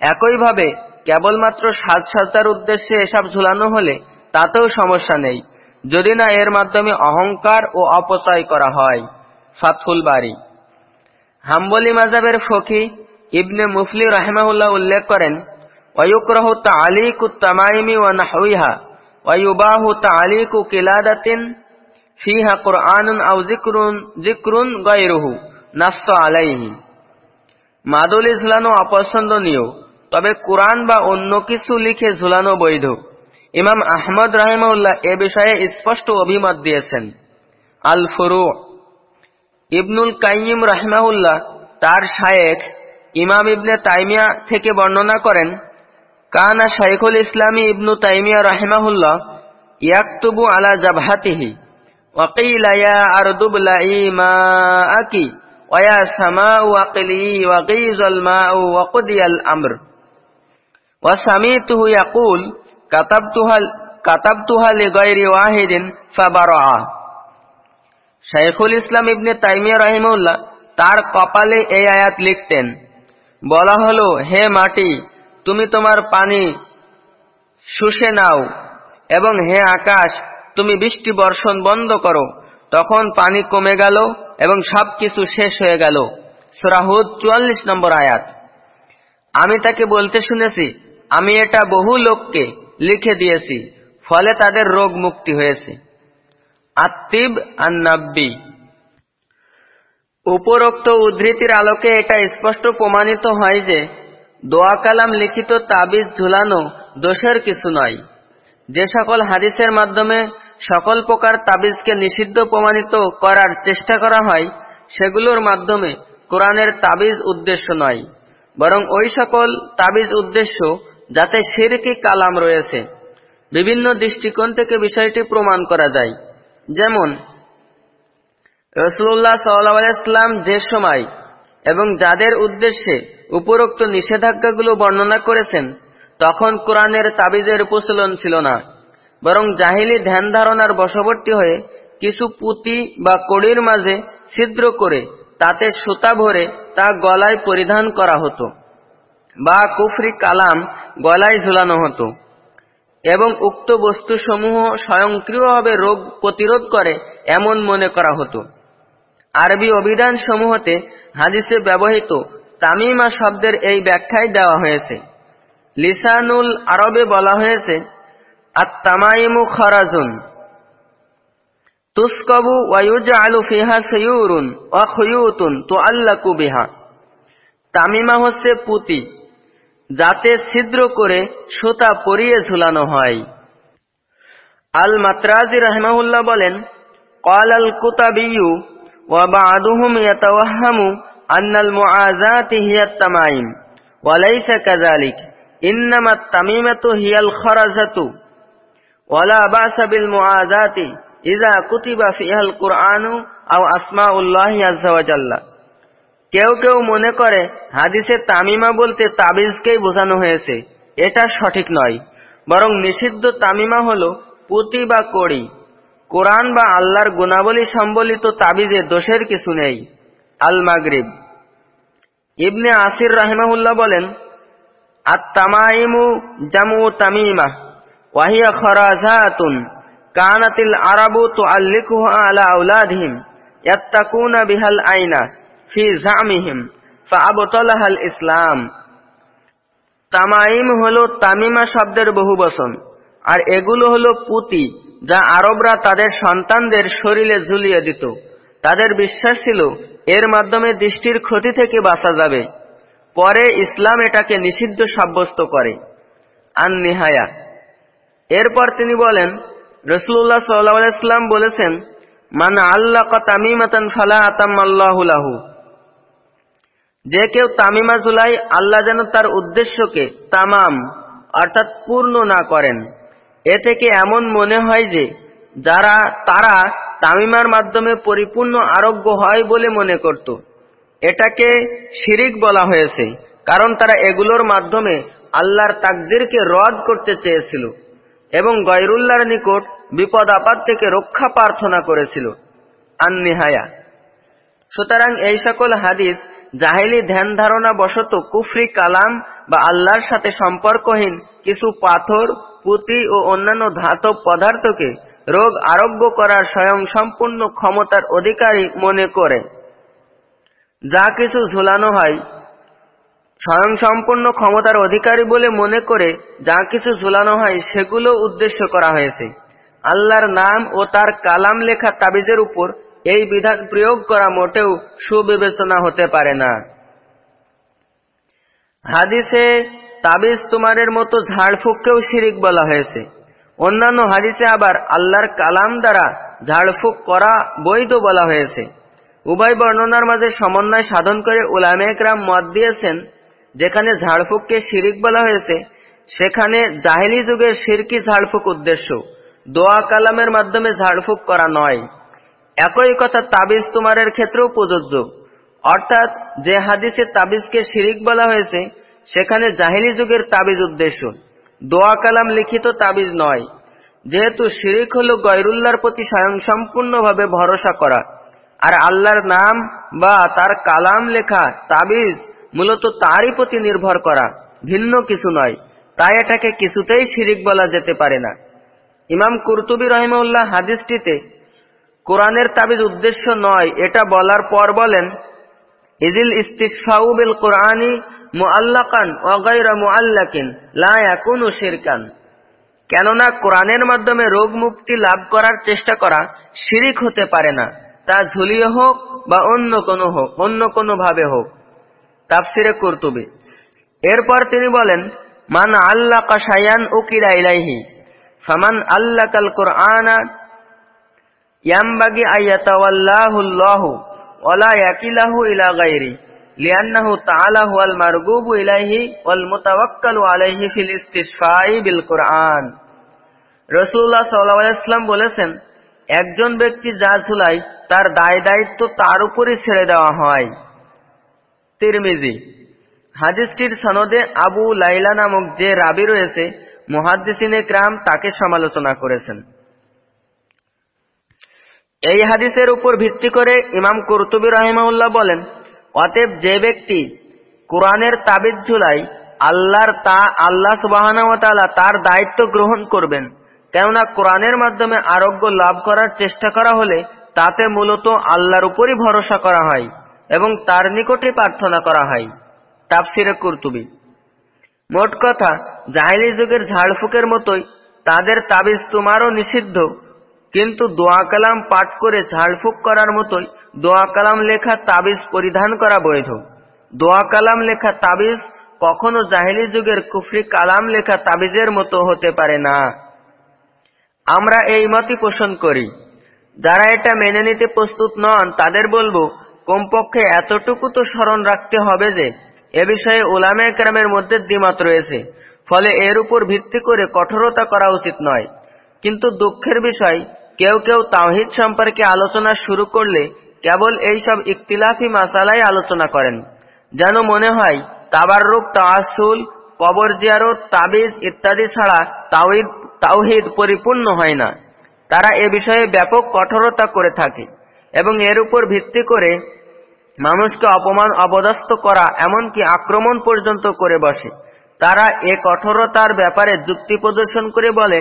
একইভাবে কেবলমাত্র সাজসজ্জার উদ্দেশ্যে এসব ঝুলানো হলে তাতেও সমস্যা নেই, যদি না এর মাধ্যমে অহংকার ও অপচয় করা হয়। ফাতফুল বাড়ি হাম্বলি মাজাবের ফকি ইবনে মুফলি রাহেমাহুল্লাহ উল্লেখ করেন, ওয়ুকরহ তালিকু তামাইমি ওয়া নাহউইহা ওয়ুবাহু তালিকু কিলাদাতিন ফিহা কুরআনুন আও যিকরুন যিকরুন গায়রুহু নাফস আলাইহি। মাদুলি ঝুলানো অপছন্দনীয়। তবে কোরআন বা অন্য কিছু লিখে ঝুলানো বৈধ ইমাম আহমদ রাহিমউল্লাহ এ বিষয়ে স্পষ্ট অভিমত দিয়েছেন আল ফুরু ইবনুল কাইম রাহিমাহুল্লাহ তার শায়েখ ইমাম ইবনে তাইমিয়া থেকে বর্ণনা করেন কানা শাইখুল ইসলামী ইবনু তাইমিয়া রাহিমাহুল্লাহ ইয়াকতুবু আলা জাবহাতিহি وقيل يا أرض ابلعي ماءك ويا سماء أقلي وغيظ الماء وقضي الأمر وسمعته يقول كتبتها كتبتها لغير واحد فبرع শাইখুল ইসলাম ইবনে তাইমিয়া রহিমউল্লাহ তার কপালে এই আয়াত লিখতেন বলা হলো হে মাটি তুমি তোমার পানি শুষে নাও এবং হে আকাশ তুমি বৃষ্টি বর্ষণ বন্ধ করো তখন পানি কমে গেল এবং সব কিছু শেষ হয়ে গেল সুরাহুদ চুয়াল্লিশ নম্বর আয়াত আমি তাকে বলতে শুনেছি আমি এটা বহু লোককে লিখে দিয়েছি, ফলে তাদের রোগ মুক্তি হয়েছে। আত্মিব আন্নাব্বি। উপরোক্ত উদ্ধৃতির আলোকে এটা স্পষ্ট প্রমাণিত হয় যে, দোয়া কালাম লিখিত তাবিজ ঝুলানো দোষের কিছু নয়। যে সকল হাদিসের মাধ্যমে সকল প্রকার তাবিজকে নিষিদ্ধ প্রমাণিত করার চেষ্টা করা হয়, সেগুলোর মাধ্যমে কোরআনের তাবিজ উদ্দেশ্য নয়। বরং ওই সকল তাবিজ উদ্দেশ্য যাতে সিরকি কালাম রয়েছে। বিভিন্ন দৃষ্টিকোণ থেকে বিষয়টি প্রমাণ করা যায়। যেমন রসুল্লাহ সাল্লাম যে সময় এবং যাদের উদ্দেশ্যে উপরোক্ত নিষেধাজ্ঞাগুলো বর্ণনা করেছেন, তখন কোরআনের তাবিজের প্রচলন ছিল না। বরং জাহিলি ধ্যান ধারণার বশবর্তী হয়ে কিছু পুঁতি বা কড়ির মাঝে ছিদ্র করে তাতে সুতা ভরে তা গলায় পরিধান করা হতো। বা কুফরি কালাম গলায় ঝুলানো হতো এবং উক্ত বস্তুসমূহ স্বয়ংক্রিয়ভাবে রোগ প্রতিরোধ করে এমন মনে করা হতো। আরবি অভিধান সমূহতে হাদিসে ব্যবহৃত তামিমা শব্দের এই ব্যাখ্যায় দেওয়া হয়েছে। লিসানুল আরবে বলা হয়েছে খরাজুন, তুসকবু ওয়ায়ুজআলু ফিহা বিহা। তামিমা হচ্ছে পুতি যাতে ছিদ্র করে সুতা পরিয়ে ঝুলানো হয় আল মাত্রাজি রহমাহুল্লাহ বলেন قال الكتابي وبعضهم يتوهم أن المعازات هي التمائم وليس كذلك إنما التميمة هي الخرزة ولا بأس بالمعازات إذا كتب فيها القرآن أو أسماء الله عز وجل কেউ কেউ মনে করে, হাদিসে তামিমা বলতে তাবিজকেই বোঝানো হয়েছে। এটা সঠিক নয়। বরং নিষিদ্ধ তামিমা হল পুঁতি বা কড়ি। কোরআন বা আল্লাহর গুণাবলী সম্বলিত তাবিজে দোষের কিছু নেই। আল মাগরিব ইবনে আসির রাহিমাহুল্লাহ বলেন আত্মামাইমু জামু তামিমা, ওয়াহিয়া খরাজাতুন, কানাতিল আরাবু তুআল্লিকুহা আলা আওলাদিহিম, ইয়াত্তাকুনা বিহাল আইনা। ফি জামিহিম। ফাআবতালাহাল ইসলাম তামাইম হলো তামিমা শব্দের বহু বচন আর এগুলো হলো পুতি, যা আরবরা তাদের সন্তানদের শরীরে ঝুলিয়ে দিত। তাদের বিশ্বাস ছিল, এর মাধ্যমে দৃষ্টির ক্ষতি থেকে বাঁচা যাবে। পরে ইসলাম এটাকে নিষিদ্ধ সাব্যস্ত করে। আন নিহায়া এরপর তিনি বলেন রসুল্লাহ সাল্লাম বলেছেন, মান আল্লাহ তামিমাতান ফালা আতাম্মাল্লাহুলাহু যে কেউ তামিমা জুলাই আল্লাহ যেন তার উদ্দেশ্যকে তামাম, অর্থাৎ পূর্ণ না করেন। এ থেকে এমন মনে হয় যে, যারা, তারা তামিমার মাধ্যমে পরিপূর্ণ আরোগ্য হয় বলে মনে করত। এটাকে শিরিক বলা হয়েছে, কারণ তারা এগুলোর মাধ্যমে আল্লাহর তাকদিরকে রদ করতে চেয়েছিল এবং গয়রুল্লাহর নিকট বিপদ আপদ থেকে রক্ষা প্রার্থনা করেছিল। আন্নিহায়া। সুতরাং এই সকল হাদিস জাহেলি ধ্যান ধারণা বশত কুফরি কালাম বা আল্লাহর সাথে সম্পর্কহীন কিছু পাথর, পুঁতি ও অন্যান্য ধাতব পদার্থকে রোগ আরোগ্য করার স্বয়ং সম্পূর্ণ ক্ষমতার অধিকারী মনে করে। যা কিছু ঝুলানো হয় স্বয়ং সম্পূর্ণ ক্ষমতার অধিকারী বলে মনে করে যা কিছু ঝুলানো হয় সেগুলো উদ্দেশ্য করা হয়েছে। আল্লাহর নাম ও তার কালাম লেখা তাবিজের উপর এই বিধান প্রয়োগ করা মোটেও সুবিবেচনা হতে পারে না। হাদিসে তাবিজ তোমারের মতো ঝাড়ফুককেও শিরিক বলা হয়েছে। অন্যান্য হাদিসে আবার আল্লাহর কালাম দ্বারা ঝাড়ফুক করা বৈধ বলা হয়েছে। উভয় বর্ণনার মাঝে সমন্বয় সাধন করে উলামেকরাম মত দিয়েছেন, যেখানে ঝাড়ফুককে শিরিক বলা হয়েছে, সেখানে জাহেলি যুগের শিরকি ঝাড়ফুক উদ্দেশ্য। দোয়া কালামের মাধ্যমে ঝাড়ফুক করা নয়। একই কথা তাবিজ তোমারের ক্ষেত্রেও প্রযোজ্য। অর্থাৎ যে হাদিসে তাবিজকে শিরিক বলা হয়েছে, সেখানে জাহিলি যুগের তাবিজ উদ্দেশ্য। দোয়া কালাম লিখিত তাবিজ নয়। যেহেতু শিরিক হল গয়রুল্লাহর প্রতি স্বয়ং সম্পূর্ণভাবে ভরসা করা। আর আল্লাহর নাম বা তার কালাম লেখা তাবিজ মূলত তারই প্রতি নির্ভর করা, ভিন্ন কিছু নয়। তাই এটাকে কিছুতেই শিরিক বলা যেতে পারে না। ইমাম কুরতুবি রহিমউল্লাহ হাদিসটিতে কোরআনের তাবিজ উদ্দেশ্য নয়, এটা বলার পর বলেন ইদিল ইস্তিসফাউ বিল কোরআনি মুআল্লাকান ওয়াগাইরা মুআল্লাকিন, লা ইয়াকুনু শিরকান। কেননা কোরআনের মাধ্যমে রোগ মুক্তি লাভ করার চেষ্টা করা শিরিক হতে পারে না, তা ঝুলিয়ে হোক বা অন্য কোনো হোক, অন্য কোনো ভাবে হোক। তাফসিরে কর্তুবে। এরপর তিনি বলেন, মান আল্লাহ কাশায়ান উকিরা ইলাইহি, ফামান আল্লাহ কাল কোরআনা ইয়ামবাগি আয়াতাওয়াল্লাহুল্লাহু ওয়ালা ইয়াকিলাহু ইলা গায়রি লিআন্নাহু তাআলা হুয়াল মারগুবু ইলাইহি ওয়াল মুতাওয়াক্কালু আলাইহি ফিল ইস্তিশফাই বিল কোরআন। রাসূলুল্লাহ সাল্লাল্লাহু আলাইহি ওয়াসাল্লাম বলেছেন, একজন ব্যক্তি যা ঝুলায় তার দায় দায়িত্ব তার উপরই ছেড়ে দেওয়া হয়। তিরমিজি, হাদিসটির সনদে আবু লাইলা নামক যে রাবি রয়েছে, মহাদ্দিসিনে ক্রাম তাকে সমালোচনা করেছেন। এই হাদিসের উপর ভিত্তি করে ইমাম কর্তুবী রহিমাউল্লাহ বলেন, অতএব যে ব্যক্তি কোরআনের তাবিজ ঝুলাই আল্লাহর তা, আল্লাহ সুবাহ তার দায়িত্ব গ্রহণ করবেন, কেননা কোরআনের মাধ্যমে আরোগ্য লাভ করার চেষ্টা করা হলে তাতে মূলত আল্লাহর উপরই ভরসা করা হয় এবং তার নিকটে প্রার্থনা করা হয়। তাফসিরে কর্তুবী। মোট কথা, জাহিলি যুগের ঝাড়ফুকের মতোই তাদের তাবিজ তোমারও নিষিদ্ধ কিন্তু দোয়া কালাম পাঠ করে ঝাড়ফুক করার মতোই দোয়া কালাম লেখা তাবিজ পরিধান করা বৈধ। দোয়া কালাম লেখা তাবিজ কখনো জাহিলি যুগের কুফরি কালাম লেখা তাবিজের মতো হতে পারে না। আমরা এই মতই পোষণ করি। যারা এটা মেনে নিতে প্রস্তুত নন, তাদের বলব, কমপক্ষে এতটুকু তো স্মরণ রাখতে হবে যে, এ বিষয়ে ওলামে একরামের মধ্যে দ্বিমত রয়েছে। ফলে এর উপর ভিত্তি করে কঠোরতা করা উচিত নয়। কিন্তু দুঃখের বিষয় কেউ কেউ তাওহিদ সম্পর্কে আলোচনা শুরু করলে কেবল এই সব ইকতিলাফি মাসালাই আলোচনা করেন। যেন মনে হয় তাবার রোগ তাওয়াসুল কবর জিয়ারত, তাবিজ ইত্যাদি ছাড়া তাওহিদ তাওহিদ পরিপূর্ণ হয় না। তারা এ বিষয়ে ব্যাপক কঠোরতা করে থাকে এবং এর উপর ভিত্তি করে মানুষকে অপমান অবদস্ত করা, এমনকি আক্রমণ পর্যন্ত করে বসে। তারা এ কঠোরতার ব্যাপারে যুক্তি প্রদর্শন করে বলে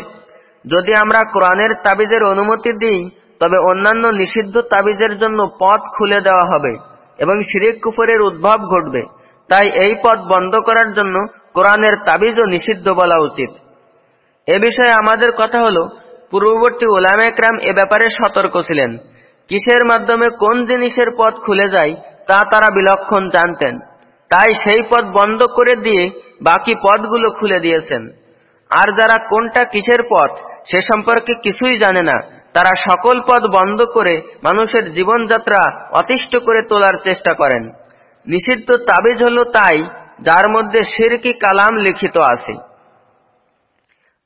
যদি আমরা কোরআনের তাবিজের অনুমতি দিই, তবে অন্যান্য নিষিদ্ধ তাবিজের জন্য পথ খুলে দেওয়া হবে এবং শিরিক কুফরের উদ্ভব ঘটবে। তাই এই পথ বন্ধ করার জন্য কোরআনের তাবিজও নিষিদ্ধ বলা উচিত। এ বিষয়ে আমাদের কথা হলো, পূর্ববর্তী ওলামে ক্রাম এ ব্যাপারে সতর্ক ছিলেন। কিসের মাধ্যমে কোন জিনিসের পথ খুলে যায়, তা তারা বিলক্ষণ জানতেন। তাই সেই পথ বন্ধ করে দিয়ে বাকি পথগুলো খুলে দিয়েছেন। আর যারা কোনটা কিসের পথ, সে সম্পর্কে কিছুই জানে না। তারা সকল পথ বন্ধ করে মানুষের জীবনযাত্রা অতিষ্ঠ করে তোলার চেষ্টা করেন। নিষিদ্ধ তাবিজ হল তাই, যার মধ্যে সিরকি কালাম লিখিত আছে।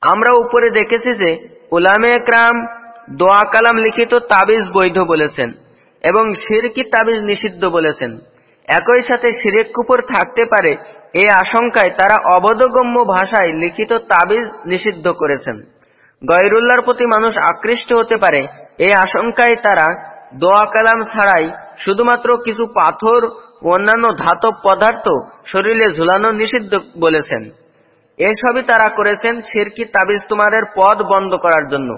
আমরা উপরে দেখেছি যে উলামে একরাম দোয়া কালাম লিখিত তাবিজ বৈধ বলেছেন এবং সিরকি তাবিজ নিষিদ্ধ বলেছেন। একই সাথে সিরেক কুপুর থাকতে পারে এই আশঙ্কায় তারা অবধগম্য ভাষায় লিখিত তাবিজ নিষিদ্ধ করেছেন। গয়রুল্লার প্রতি মানুষ আকৃষ্ট হতে পারে এই আশঙ্কায় তারা দোয়া কালাম ছাড়াই শুধুমাত্র কিছু পাথর অন্যান্য ধাতব পদার্থ শরীরে ঝুলানো নিষিদ্ধ বলেছেন। এসবই তারা করেছেন সিরকি তাবিজ তোমাদের পদ বন্ধ করার জন্য।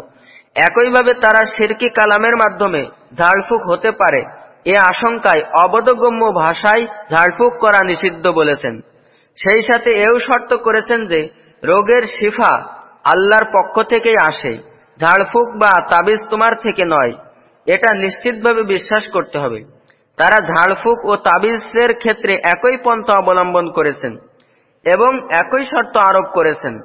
একইভাবে তারা সিরকি কালামের মাধ্যমে ঝাড়ফুক হতে পারে, এ আশঙ্কায় অবধগম্য ভাষায় ঝাড়ফুক করা নিষিদ্ধ বলেছেন। সেই সাথে এও শর্ত করেছেন যে রোগের শিফা আল্লাহর পক্ষ থেকেই আসে, ঝাড়ফুক বা তাবিজ তোমার থেকে নয়। এটা নিশ্চিতভাবে বিশ্বাস করতে হবে। তারা ঝাড়ফুক ও তাবিজের ক্ষেত্রে একই পন্থা অবলম্বন করেছেন এবং একই শর্ত আরোপ করেছেন।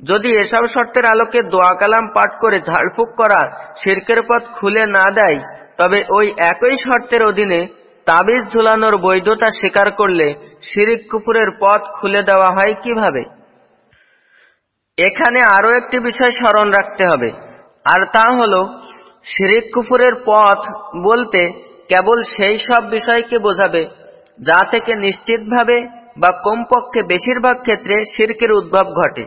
যদি এসব শর্তের আলোকে দোয়া কালাম পাঠ করে ঝাড়ফুক করা শির্কের পথ খুলে না দেয়, তবে ওই একই শর্তের অধীনে তাবিজ ঝুলানোর বৈধতা স্বীকার করলে শিরিক কুপুরের পথ খুলে দেওয়া হয় কীভাবে? এখানে আরও একটি বিষয় স্মরণ রাখতে হবে, আর তা হল, শিরিক কুপুরের পথ বলতে কেবল সেই সব বিষয়কে বোঝাবে যা থেকে নিশ্চিতভাবে বা কমপক্ষে বেশিরভাগ ক্ষেত্রে শির্কের উদ্ভব ঘটে।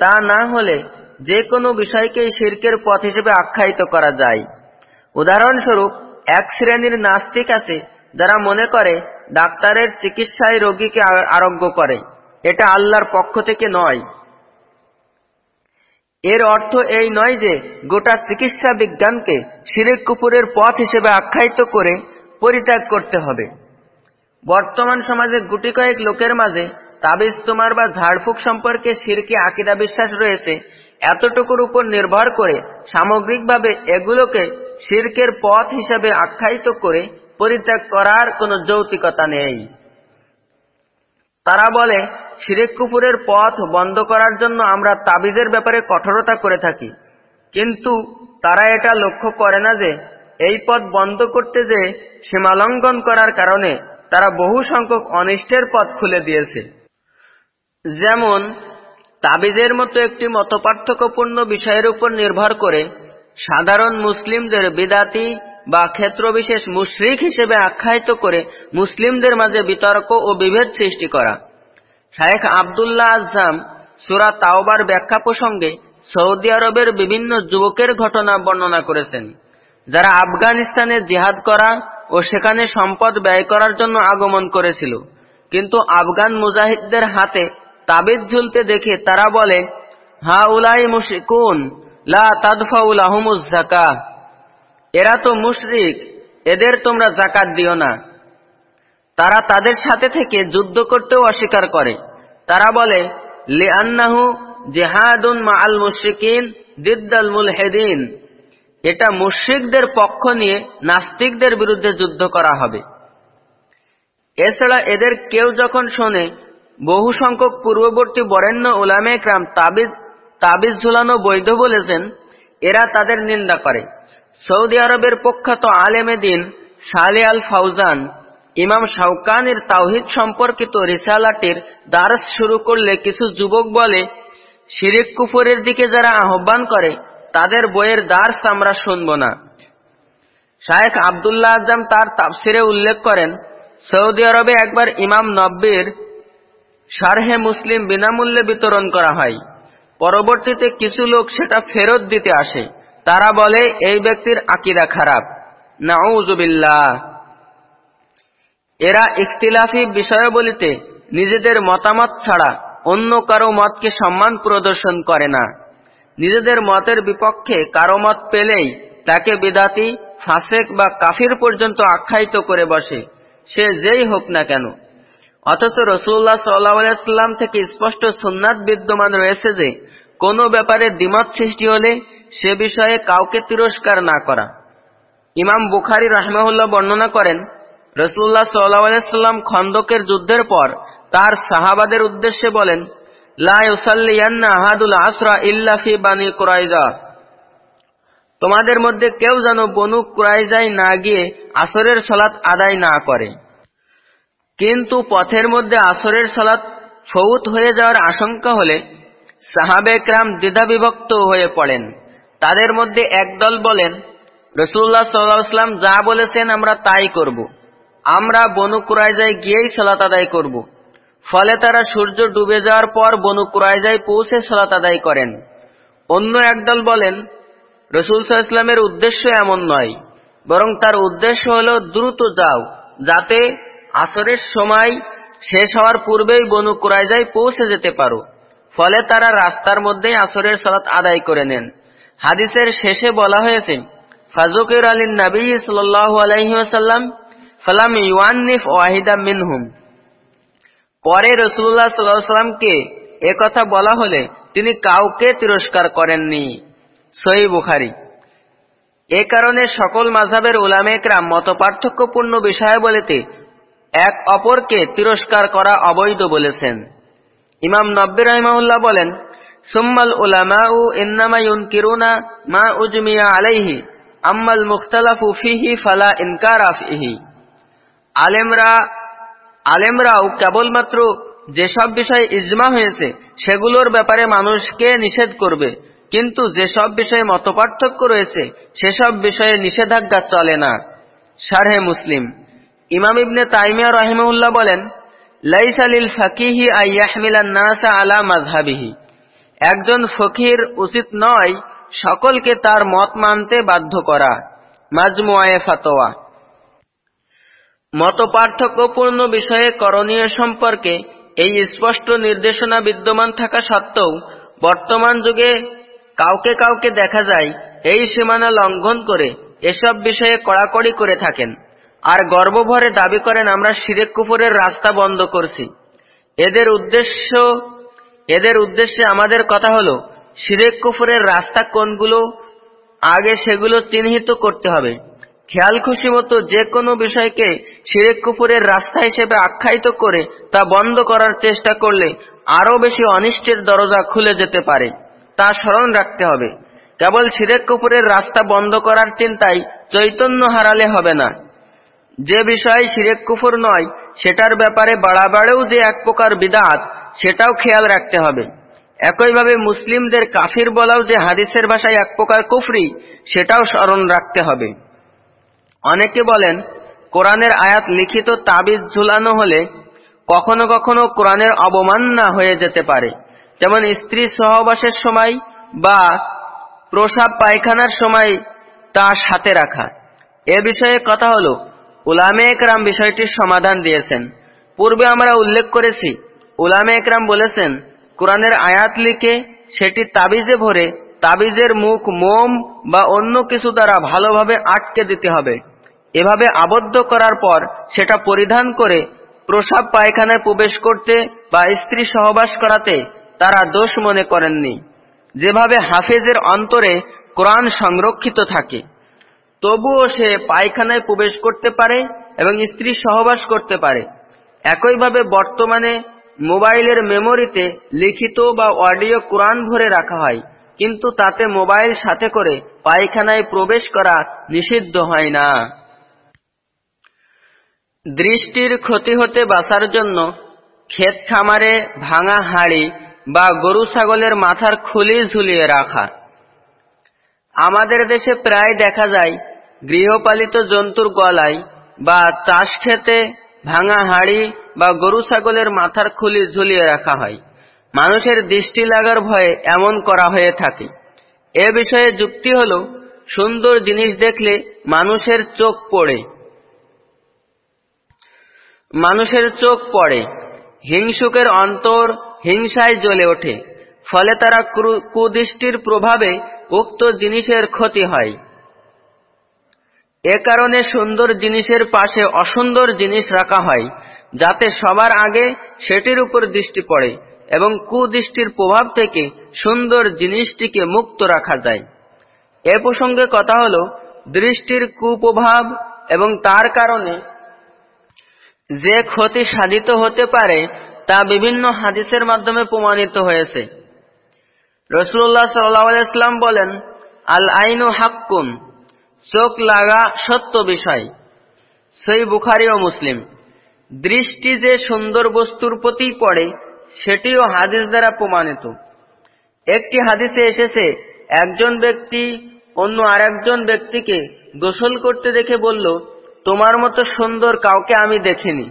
তা না হলে যে কোনো বিষয়কেই শির্কের পথ হিসেবে আখ্যায়িত করা যায়। উদাহরণস্বরূপ, এক শ্রেণির নাস্তিক আছে যারা মনে করে ডাক্তারের চিকিৎসায় রোগীকে আরোগ্য করে। এটা আল্লাহর পক্ষ থেকে নয়। এর অর্থ এই নয় যে গোটা চিকিৎসা বিজ্ঞানকে শিরিক কুপুরের পথ হিসেবে আখ্যায়িত করে পরিত্যাগ করতে হবে। বর্তমান সমাজে গুটি কয়েক লোকের মাঝে তাবিজ তোমার বা ঝাড়ফুঁক সম্পর্কে সিরকি আকিদা বিশ্বাস রয়েছে। এতটুকুর উপর নির্ভর করে সামগ্রিকভাবে এগুলোকে শির্কের পথ হিসাবে আখ্যায়িত করে পরিত্যাগ করার কোনো যৌতিকতা নেই। তারা বলে, শিরেক কুপুরের পথ বন্ধ করার জন্য আমরা তাবিজের ব্যাপারে কঠোরতা করে থাকি। কিন্তু তারা এটা লক্ষ্য করে না যে, এই পথ বন্ধ করতে যে সীমালঙ্ঘন করার কারণে তারা বহু সংখ্যক অনিষ্টের পথ খুলে দিয়েছে। যেমন তাবিজের মতো একটি মতপার্থক্যপূর্ণ বিষয়ের উপর নির্ভর করে সাধারণ মুসলিমদের বিদাতি বা ক্ষেত্রবিশেষ মুশরিক হিসেবে আখ্যায়িত করে মুসলিমদের মাঝে বিতর্ক ও বিভেদ সৃষ্টি করা। শায়েখ আবদুল্লাহ আজম সুরা তাওবার ব্যাখ্যা প্রসঙ্গে সৌদি আরবের বিভিন্ন যুবকের ঘটনা বর্ণনা করেছেন, যারা আফগানিস্তানে জিহাদ করা ও সেখানে সম্পদ ব্যয় করার জন্য আগমন করেছিল। কিন্তু আফগান মুজাহিদদের হাতে তাবিজ ঝুলতে দেখে তারা বলে হা উলাই মুশিকুন লা তাদফাউল আহমুজ জাকা এরা তো মুশরিক, এদের তোমরা জাকাত দিও না। তারা তাদের সাথে থেকে যুদ্ধ করতেও অস্বীকার করে। তারা বলে, লিআন্নাহু জেহাদুন মা আল মুশরিকিন দিদ্দাল মুলহেদিন। এটা মুশ্রিকদের পক্ষ নিয়ে নাস্তিকদের বিরুদ্ধে যুদ্ধ করা হবে। এছাড়া এদের কেউ যখন শোনে, বহু সংখ্যক পূর্ববর্তী বরেণ্য ওলামে ক্রাম তাবিজ তাবিজ ঝুলানো বৈধ বলেছেন, এরা তাদের নিন্দা করে। সৌদি আরবের প্রখ্যাত আলেমে দিন সালে আল ফাউজান ইমাম শাউকানের তাওহিদ সম্পর্কিত রিসালাটির দারস শুরু করলে কিছু যুবক বলে, শিরিক কুফরের দিকে যারা আহ্বান করে, তাদের বইয়ের দার্স আমরা শুনব না। শায়েখ আবদুল্লাহ আজম তার তাফসিরে উল্লেখ করেন, সৌদি আরবে একবার ইমাম নব্বির সারহে মুসলিম বিনামূল্যে বিতরণ করা হয়। পরবর্তীতে কিছু লোক সেটা ফেরত দিতে আসে। তারা বলে, এই ব্যক্তির আকিদা খারাপ। নাউজুবিল্লাহ এরা ইখতিলাফি বিষয়াবলিতে নিজেদের মতামত ছাড়া অন্য কারও মতকে সম্মান প্রদর্শন করে না। নিজেদের মতের বিপক্ষে কারও মত পেলেই তাকে বিদাতি, ফাসেক বা কাফির পর্যন্ত আখ্যায়িত করে বসে। সে যেই হোক না কেন। অথচ রসুল্লাহ সাল্লাহাম থেকে স্পষ্ট সুন্নাত বিদ্যমান রয়েছে যে কোনো ব্যাপারে দ্বিমত সৃষ্টি হলে সে বিষয়ে কাউকে তিরস্কার না করা। ইমাম বুখারি রাহমাহুল্লাহ বর্ণনা করেন রসুল্লাহ সাল্লাহাম খন্দকের যুদ্ধের পর তার সাহাবাদের উদ্দেশ্যে বলেন তোমাদের মধ্যে কেউ যেন বনু কুরাইজায় না গিয়ে আসরের সলাৎ আদায় না করে। কিন্তু পথের মধ্যে আসরের সলাৎ ফৌত হয়ে যাওয়ার আশঙ্কা হলে সাহাবেকরাম দ্বিধাবিভক্ত হয়ে পড়েন। তাদের মধ্যে একদল বলেন রসুল্লাহ সাল্লাহাম যা বলেছেন আমরা তাই করব। আমরা বনু কুরাইজায় গিয়েই সলাত আদায় করব। ফলে তারা সূর্য ডুবে যাওয়ার পর বনু কুরাইজায় পৌঁছে সলাত আদায় করেন। অন্য একদল বলেন, রসুল ইসলামের উদ্দেশ্য এমন নয়, বরং তার উদ্দেশ্য হল দ্রুত যাও, যাতে আসরের সময় শেষ হওয়ার পূর্বেই বনু কুরাইজায় পৌঁছে যেতে পারো। ফলে তারা রাস্তার মধ্যেই আসরের সলাত আদায় করে নেন। হাদিসের শেষে বলা হয়েছে ফাজুকির আলী নবী সাল আলহিহাসাল্লাম ফালাম ইউয়ান্নিফ ওয়াহিদা মিনহুম। পরে রসুল্লাহ সাল্লামকে কথা বলা হলে তিনি কাউকে তিরস্কার করেননি। সই বুখারি। এ কারণে সকল মাঝাবের উলামেকরাম মত পার্থক্যপূর্ণ বিষয়াবলিতে এক অপরকে তিরস্কার করা অবৈধ বলেছেন। ইমাম নব্বির রহমাউল্লাহ বলেন, সুম্মাল উলামা উ ইন্নামা ইউনকিরুনা মা উজমিয়া আলাইহি, আম্মাল মুখতালাফু ফিহি ফালা ইনকার আফিহি আলেমরা, আলেমরাও কেবলমাত্র যেসব বিষয়ে ইজমা হয়েছে, সেগুলোর ব্যাপারে মানুষকে নিষেধ করবে। কিন্তু যেসব বিষয়ে মতপার্থক্য রয়েছে, সেসব বিষয়ে নিষেধাজ্ঞা চলে না। সারহে মুসলিম। ইমাম ইবনে তাইমিয়া রহিমউল্লাহ বলেন ফাকিহি নাসা আলা একজন ফকির উচিত নয় সকলকে তার মত মানতে বাধ্য করা। মাজমুয়ায়ে ফাতোয়া। মত পার্থক্যপূর্ণ বিষয়ে করণীয় সম্পর্কে এই স্পষ্ট নির্দেশনা বিদ্যমান থাকা সত্ত্বেও বর্তমান যুগে কাউকে কাউকে দেখা যায় এই সীমানা লঙ্ঘন করে এসব বিষয়ে কড়াকড়ি করে থাকেন। আর গর্বভরে দাবি করেন, আমরা সিরেক কুপুরের রাস্তা বন্ধ করছি। এদের উদ্দেশ্য, এদের উদ্দেশ্যে আমাদের কথা হলো শিরেক কুফরের রাস্তা কোনগুলো, আগে সেগুলো চিহ্নিত করতে হবে। খেয়াল খুশি মতো যে কোনো বিষয়কে শিরেক কুফরের রাস্তা হিসেবে আখ্যায়িত করে তা বন্ধ করার চেষ্টা করলে আরও বেশি অনিষ্টের দরজা খুলে যেতে পারে। তা স্মরণ রাখতে হবে। কেবল শিরেক কুফরের রাস্তা বন্ধ করার চিন্তায় চৈতন্য হারালে হবে না। যে বিষয় শিরেক কুফর নয়, সেটার ব্যাপারে বাড়াবাড়েও যে এক প্রকার বিদাত, সেটাও খেয়াল রাখতে হবে। একইভাবে মুসলিমদের কাফির বলাও যে হাদিসের ভাষায় এক প্রকার কুফরি, সেটাও স্মরণ রাখতে হবে। অনেকে বলেন, কোরআনের আয়াত লিখিত তাবিজ ঝুলানো হলে কখনো কখনো কোরআনের অবমাননা হয়ে যেতে পারে। যেমন স্ত্রী সহবাসের সময় বা প্রসাব পায়খানার সময় তা সাথে রাখা। এ বিষয়ে কথা হলো উলামে একরাম বিষয়টির সমাধান দিয়েছেন। পূর্বে আমরা উল্লেখ করেছি, উলামে একরাম বলেছেন, কোরআনের আয়াত লিখে সেটি তাবিজে ভরে তাবিজের মুখ মোম বা অন্য কিছু দ্বারা ভালোভাবে আটকে দিতে হবে। এভাবে আবদ্ধ করার পর সেটা পরিধান করে প্রসাব পায়খানায় প্রবেশ করতে বা স্ত্রী সহবাস করাতে তারা দোষ মনে করেননি। যেভাবে হাফেজের অন্তরে কোরআন সংরক্ষিত থাকে। তবুও সে পায়খানায় প্রবেশ করতে পারে এবং স্ত্রী সহবাস করতে পারে। একইভাবে বর্তমানে মোবাইলের মেমোরিতে লিখিত বা অডিও কোরআন ভরে রাখা হয়, কিন্তু তাতে মোবাইল সাথে করে পায়খানায় প্রবেশ করা নিষিদ্ধ হয় না। দৃষ্টির ক্ষতি হতে বাঁচার জন্য ক্ষেত খামারে ভাঙা হাড়ি বা গরু ছাগলের মাথার খুলি ঝুলিয়ে রাখা। আমাদের দেশে প্রায় দেখা যায়, গৃহপালিত জন্তুর গলায় বা চাষ খেতে ভাঙা হাড়ি বা গরু ছাগলের মাথার খুলি ঝুলিয়ে রাখা হয়। মানুষের দৃষ্টি লাগার ভয়ে এমন করা হয়ে থাকে। এ বিষয়ে যুক্তি হল, সুন্দর জিনিস দেখলে মানুষের চোখ পড়ে। মানুষের চোখ পড়ে। হিংসুকের অন্তর হিংসায় জ্বলে ওঠে। ফলে তারা কুদৃষ্টির প্রভাবে উক্ত জিনিসের ক্ষতি হয়। এ কারণে সুন্দর জিনিসের পাশে অসুন্দর জিনিস রাখা হয়, যাতে সবার আগে সেটির উপর দৃষ্টি পড়ে এবং কুদৃষ্টির প্রভাব থেকে সুন্দর জিনিসটিকে মুক্ত রাখা যায়। এ প্রসঙ্গে কথা হল, দৃষ্টির কুপ্রভাব এবং তার কারণে যে ক্ষতি সাধিত হতে পারে তা বিভিন্ন হাদিসের মাধ্যমে প্রমাণিত হয়েছে। রসুল্লাহ সাল্লাম বলেন, আল আইনু হাক্কুন চোখ লাগা সত্য বিষয়। সেই বুখারি ও মুসলিম। দৃষ্টি যে সুন্দর বস্তুর প্রতি পড়ে, সেটিও হাদিস দ্বারা প্রমাণিত। একটি হাদিসে এসেছে, একজন ব্যক্তি অন্য আরেকজন ব্যক্তিকে গোসল করতে দেখে বলল, তোমার মতো সুন্দর কাউকে আমি দেখিনি।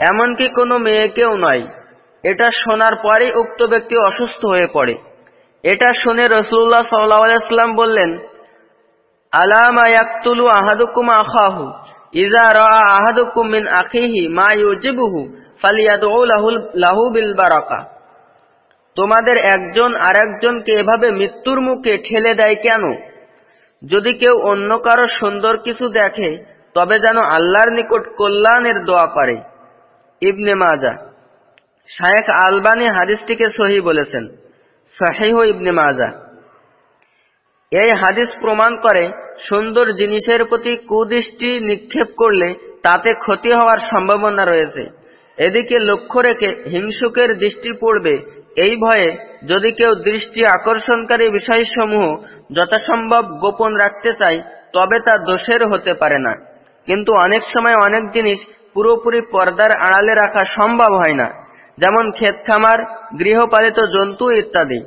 এমনকি কোনো মেয়েকেও নয়। এটা শোনার পরে উক্ত ব্যক্তি অসুস্থ হয়ে পড়ে। এটা শুনে রসুল্লাহ সাল্লাম বললেন, আলামা আহাদুকুম আখাহু? ইজা রা আখিহি মা ইউজিবুহু, ফালিয়াদউ লাহু তোমাদের একজন আরেকজনকে এভাবে মৃত্যুর মুখে ঠেলে দেয় কেন? যদি কেউ অন্য কারও সুন্দর কিছু দেখে, তবে যেন আল্লাহর নিকট কল্যাণের দোয়া করে। ইবনে মাজা শায়েখ আলবানী হাদিসটিকে সহি বলেছেন। সাহিহ ইবনে মাজা। এই হাদিস প্রমাণ করে সুন্দর জিনিসের প্রতি কুদৃষ্টি নিক্ষেপ করলে তাতে ক্ষতি হওয়ার সম্ভাবনা রয়েছে। এদিকে লক্ষ্য রেখে হিংসুকের দৃষ্টি পড়বে এই ভয়ে যদি কেউ দৃষ্টি আকর্ষণকারী বিষয়সমূহ যথাসম্ভব গোপন রাখতে চায়, তবে তা দোষের হতে পারে না। কিন্তু অনেক সময় অনেক জিনিস পুরোপুরি পর্দার আড়ালে রাখা সম্ভব হয় না। যেমন ক্ষেত খামার, গৃহপালিত জন্তু ইত্যাদি।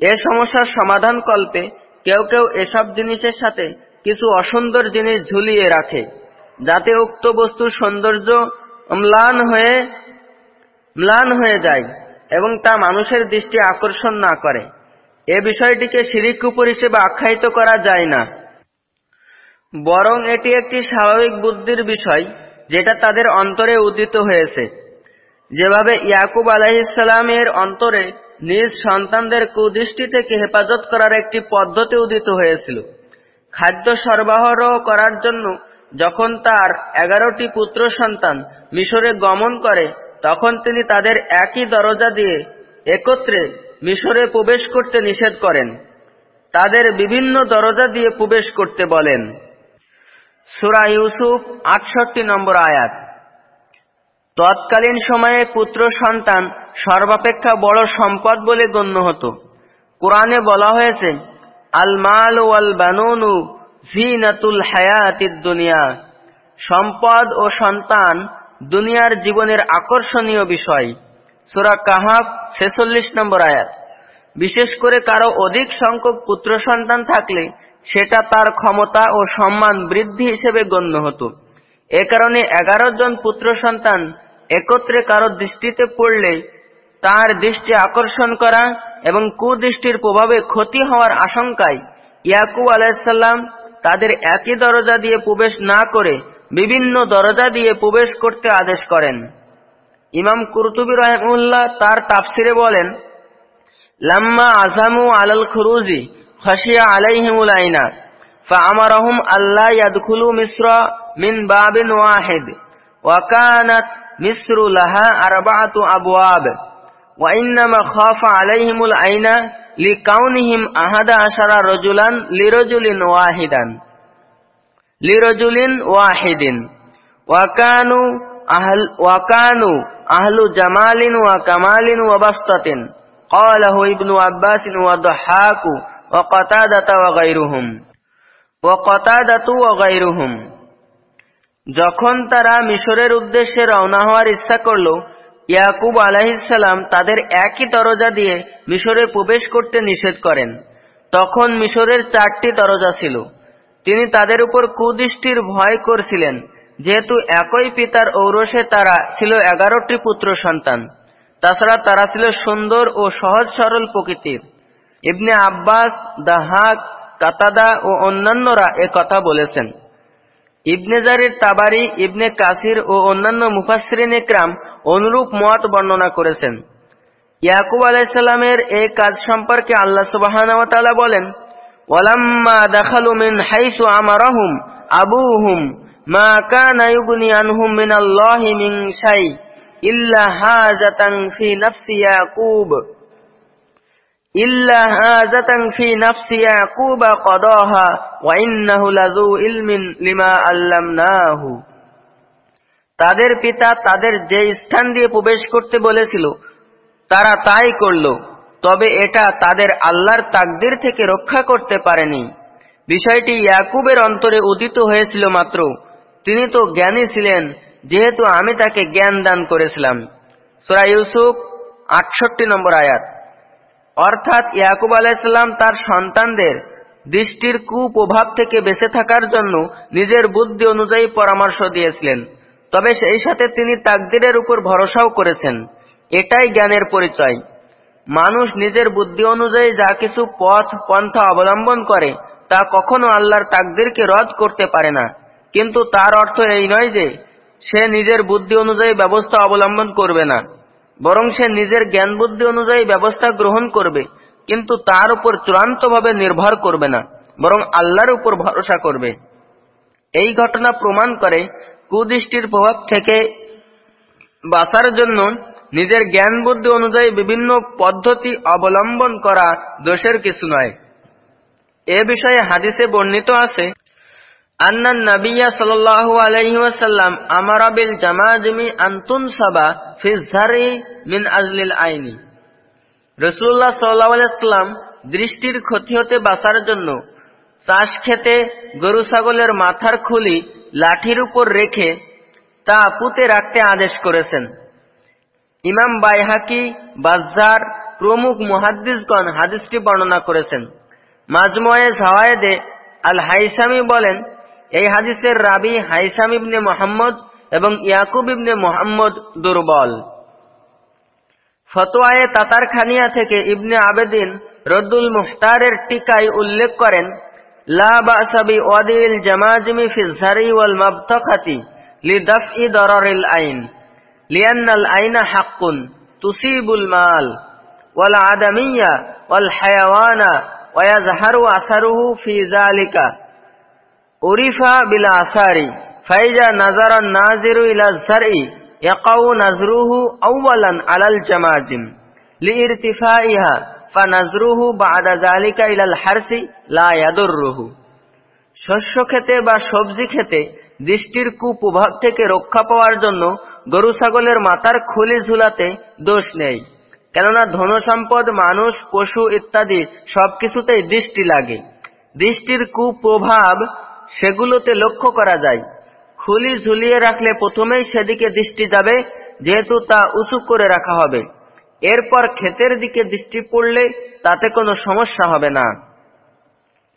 এ সমস্যার সমাধান কল্পে কেউ কেউ এসব জিনিসের সাথে কিছু অসুন্দর জিনিস ঝুলিয়ে রাখে, যাতে উক্ত বস্তুর সৌন্দর্য ম্লান হয়ে ম্লান হয়ে যায় এবং তা মানুষের দৃষ্টি আকর্ষণ না করে। এ বিষয়টিকে শিরিক কুপুর হিসেবে আখ্যায়িত করা যায় না। বরং এটি একটি স্বাভাবিক বুদ্ধির বিষয়, যেটা তাদের অন্তরে উদিত হয়েছে। যেভাবে ইয়াকুব আলাহিসাল্লামের অন্তরে নিজ সন্তানদের কুদৃষ্টি থেকে হেফাজত করার একটি পদ্ধতি উদিত হয়েছিল। খাদ্য সরবরাহ করার জন্য যখন তার এগারোটি পুত্র সন্তান মিশরে গমন করে, তখন তিনি তাদের একই দরজা দিয়ে একত্রে মিশরে প্রবেশ করতে নিষেধ করেন। তাদের বিভিন্ন দরজা দিয়ে প্রবেশ করতে বলেন। সুরা ইউসুফ আটষট্টি নম্বর আয়াত। তৎকালীন সময়ে পুত্র সন্তান সর্বাপেক্ষা বড় সম্পদ বলে গণ্য হতো। কোরআনে বলা হয়েছে আল মাল ওয়াল বানুনু জিনাতুল হায়াতিদ দুনিয়া। সম্পদ ও সন্তান দুনিয়ার জীবনের আকর্ষণীয় বিষয়। সুরা কাহাব ছেচল্লিশ নম্বর আয়াত। বিশেষ করে কারও অধিক সংখ্যক পুত্র সন্তান থাকলে সেটা তার ক্ষমতা ও সম্মান বৃদ্ধি হিসেবে গণ্য হতো। এ কারণে এগারো জন পুত্র সন্তান একত্রে কারও দৃষ্টিতে পড়লে তার দৃষ্টি আকর্ষণ করা এবং কুদৃষ্টির প্রভাবে ক্ষতি হওয়ার আশঙ্কায় ইয়াকুব আলাইসাল্লাম তাদের একই দরজা দিয়ে প্রবেশ না করে বিভিন্ন দরজা দিয়ে প্রবেশ করতে আদেশ করেন। ইমাম কুরতুবি রহমুল্লাহ তার তাফসিরে বলেন, লাম্মা আজামু আলাল খুরুজি খাসিয়া আলাইহিমুল আইনা। فأمرهم ألا يدخلوا مصر من باب واحد. وكانت مصر لها أربعة أبواب. وإنما خاف عليهم العين لكونهم أحد عشر رجلا لرجل واحدا. لرجل واحد. وكانوا أهل وكانوا أهل جمال وكمال وبسطة. قاله ابن عباس وضحاك وقتادة وغيرهم. ও অগাইরুহুম যখন তারা মিশরের উদ্দেশ্যে রওনা হওয়ার ইচ্ছা করল, ইয়াকুব আলাহিসাল্লাম তাদের একই দরজা দিয়ে মিশরে প্রবেশ করতে নিষেধ করেন। তখন মিশরের চারটি দরজা ছিল। তিনি তাদের উপর কুদৃষ্টির ভয় করছিলেন, যেহেতু একই পিতার ঔরসে তারা ছিল এগারোটি পুত্র সন্তান। তাছাড়া তারা ছিল সুন্দর ও সহজ সরল প্রকৃতির। ইবনে আব্বাস, দাহাক কাতাদা ও অন্যান্যরা এ কথা বলেছেন। ইবনে জারির তাবারি, ইবনে কাসির ও অন্যান্য মুফাসরিন একরাম অনুরূপ মত বর্ণনা করেছেন। ইয়াকুব আলাইসাল্লামের এই কাজ সম্পর্কে আল্লাহ সুবাহ বলেন মা ইল্লা ইয়াকুব। إلا هازة في نفس يعقوب قضاها وإنه لذو علم لما علمناه তাদের পিতা তাদের যে স্থান দিয়ে প্রবেশ করতে বলেছিল তারা তাই করল তবে এটা তাদের আল্লাহর তাকদির থেকে রক্ষা করতে পারেনি বিষয়টি ইয়াকুবের অন্তরে উদিত হয়েছিল মাত্র তিনি তো জ্ঞানী ছিলেন যেহেতু আমি তাকে জ্ঞান দান করেছিলাম সুরা ইউসুফ আটষট্টি নম্বর আয়াত অর্থাৎ ইয়াকুব আলাইসাল্লাম তার সন্তানদের দৃষ্টির কুপ্রভাব থেকে বেঁচে থাকার জন্য নিজের বুদ্ধি অনুযায়ী পরামর্শ দিয়েছিলেন। তবে সেই সাথে তিনি তাকদিরের উপর ভরসাও করেছেন। এটাই জ্ঞানের পরিচয়। মানুষ নিজের বুদ্ধি অনুযায়ী যা কিছু পথ, পন্থা অবলম্বন করে, তা কখনো আল্লাহর তাকদিরকে রদ করতে পারে না। কিন্তু তার অর্থ এই নয় যে সে নিজের বুদ্ধি অনুযায়ী ব্যবস্থা অবলম্বন করবে না। বরং সে নিজের জ্ঞান বুদ্ধি অনুযায়ী ব্যবস্থা গ্রহণ করবে, কিন্তু তার উপর চূড়ান্তভাবে নির্ভর করবে না, বরং আল্লাহর উপর ভরসা করবে। এই ঘটনা প্রমাণ করে কুদৃষ্টির প্রভাব থেকে বাঁচার জন্য নিজের জ্ঞান বুদ্ধি অনুযায়ী বিভিন্ন পদ্ধতি অবলম্বন করা দোষের কিছু নয়। এ বিষয়ে হাদিসে বর্ণিত আছে أن النبي صلى الله عليه وسلم أمر بالجماجم أن تنصب في الزرع من أجل العين রসুল্লাহ সাল্লাম দৃষ্টির ক্ষতি হতে বাঁচার জন্য চাষ খেতে গরু ছাগলের মাথার খুলি লাঠির উপর রেখে তা পুঁতে রাখতে আদেশ করেছেন ইমাম বাইহাকি বাজার প্রমুখ মুহাদ্দিসগণ হাদিসটি বর্ণনা করেছেন মাজময়ে জাওয়ায়েদে আল হাইসামি বলেন এই হাদিসের রাবি হাইসাম ইবনে মোহাম্মদ এবং ইয়াকুব ইবনে মোহাম্মদ দুর্বল। ফতোয়ায়ে তাতার খানিয়া থেকে ইবনে আবেদিন রদ্দুল মুহতারের টিকায় উল্লেখ করেন, লা ওয়াদিল ওয়াল আইন আইনা তুসিবুল মাল আদামিয়া হায়াওয়ানা আসারুহু উরিফা বিলা আসারি, ফাইজা নাজারা নাজিরু ইলা জারই ইয়াকাউ নাজরুহু আউওয়ালান আলাল জামাজিম, লিইরতিফাইহা, ফানাজরুহু বাদা জালিকা ইলাল হারসি লা ইয়াদুররুহু শস্য খেতে বা সবজি খেতে দৃষ্টির কুপ্রভাব থেকে রক্ষা পাওয়ার জন্য গরু ছাগলের মাথার খুলি ঝুলাতে দোষ নেই। কেননা ধনসম্পদ, মানুষ, পশু ইত্যাদি সবকিছুতেই দৃষ্টি লাগে। দৃষ্টির কুপ্রভাব সেগুলোতে লক্ষ্য করা যায়। খুলি ঝুলিয়ে রাখলে প্রথমেই সেদিকে দৃষ্টি যাবে, যেহেতু তা উঁচু করে রাখা হবে। এরপর ক্ষেতের দিকে দৃষ্টি পড়লে তাতে কোনো সমস্যা হবে না।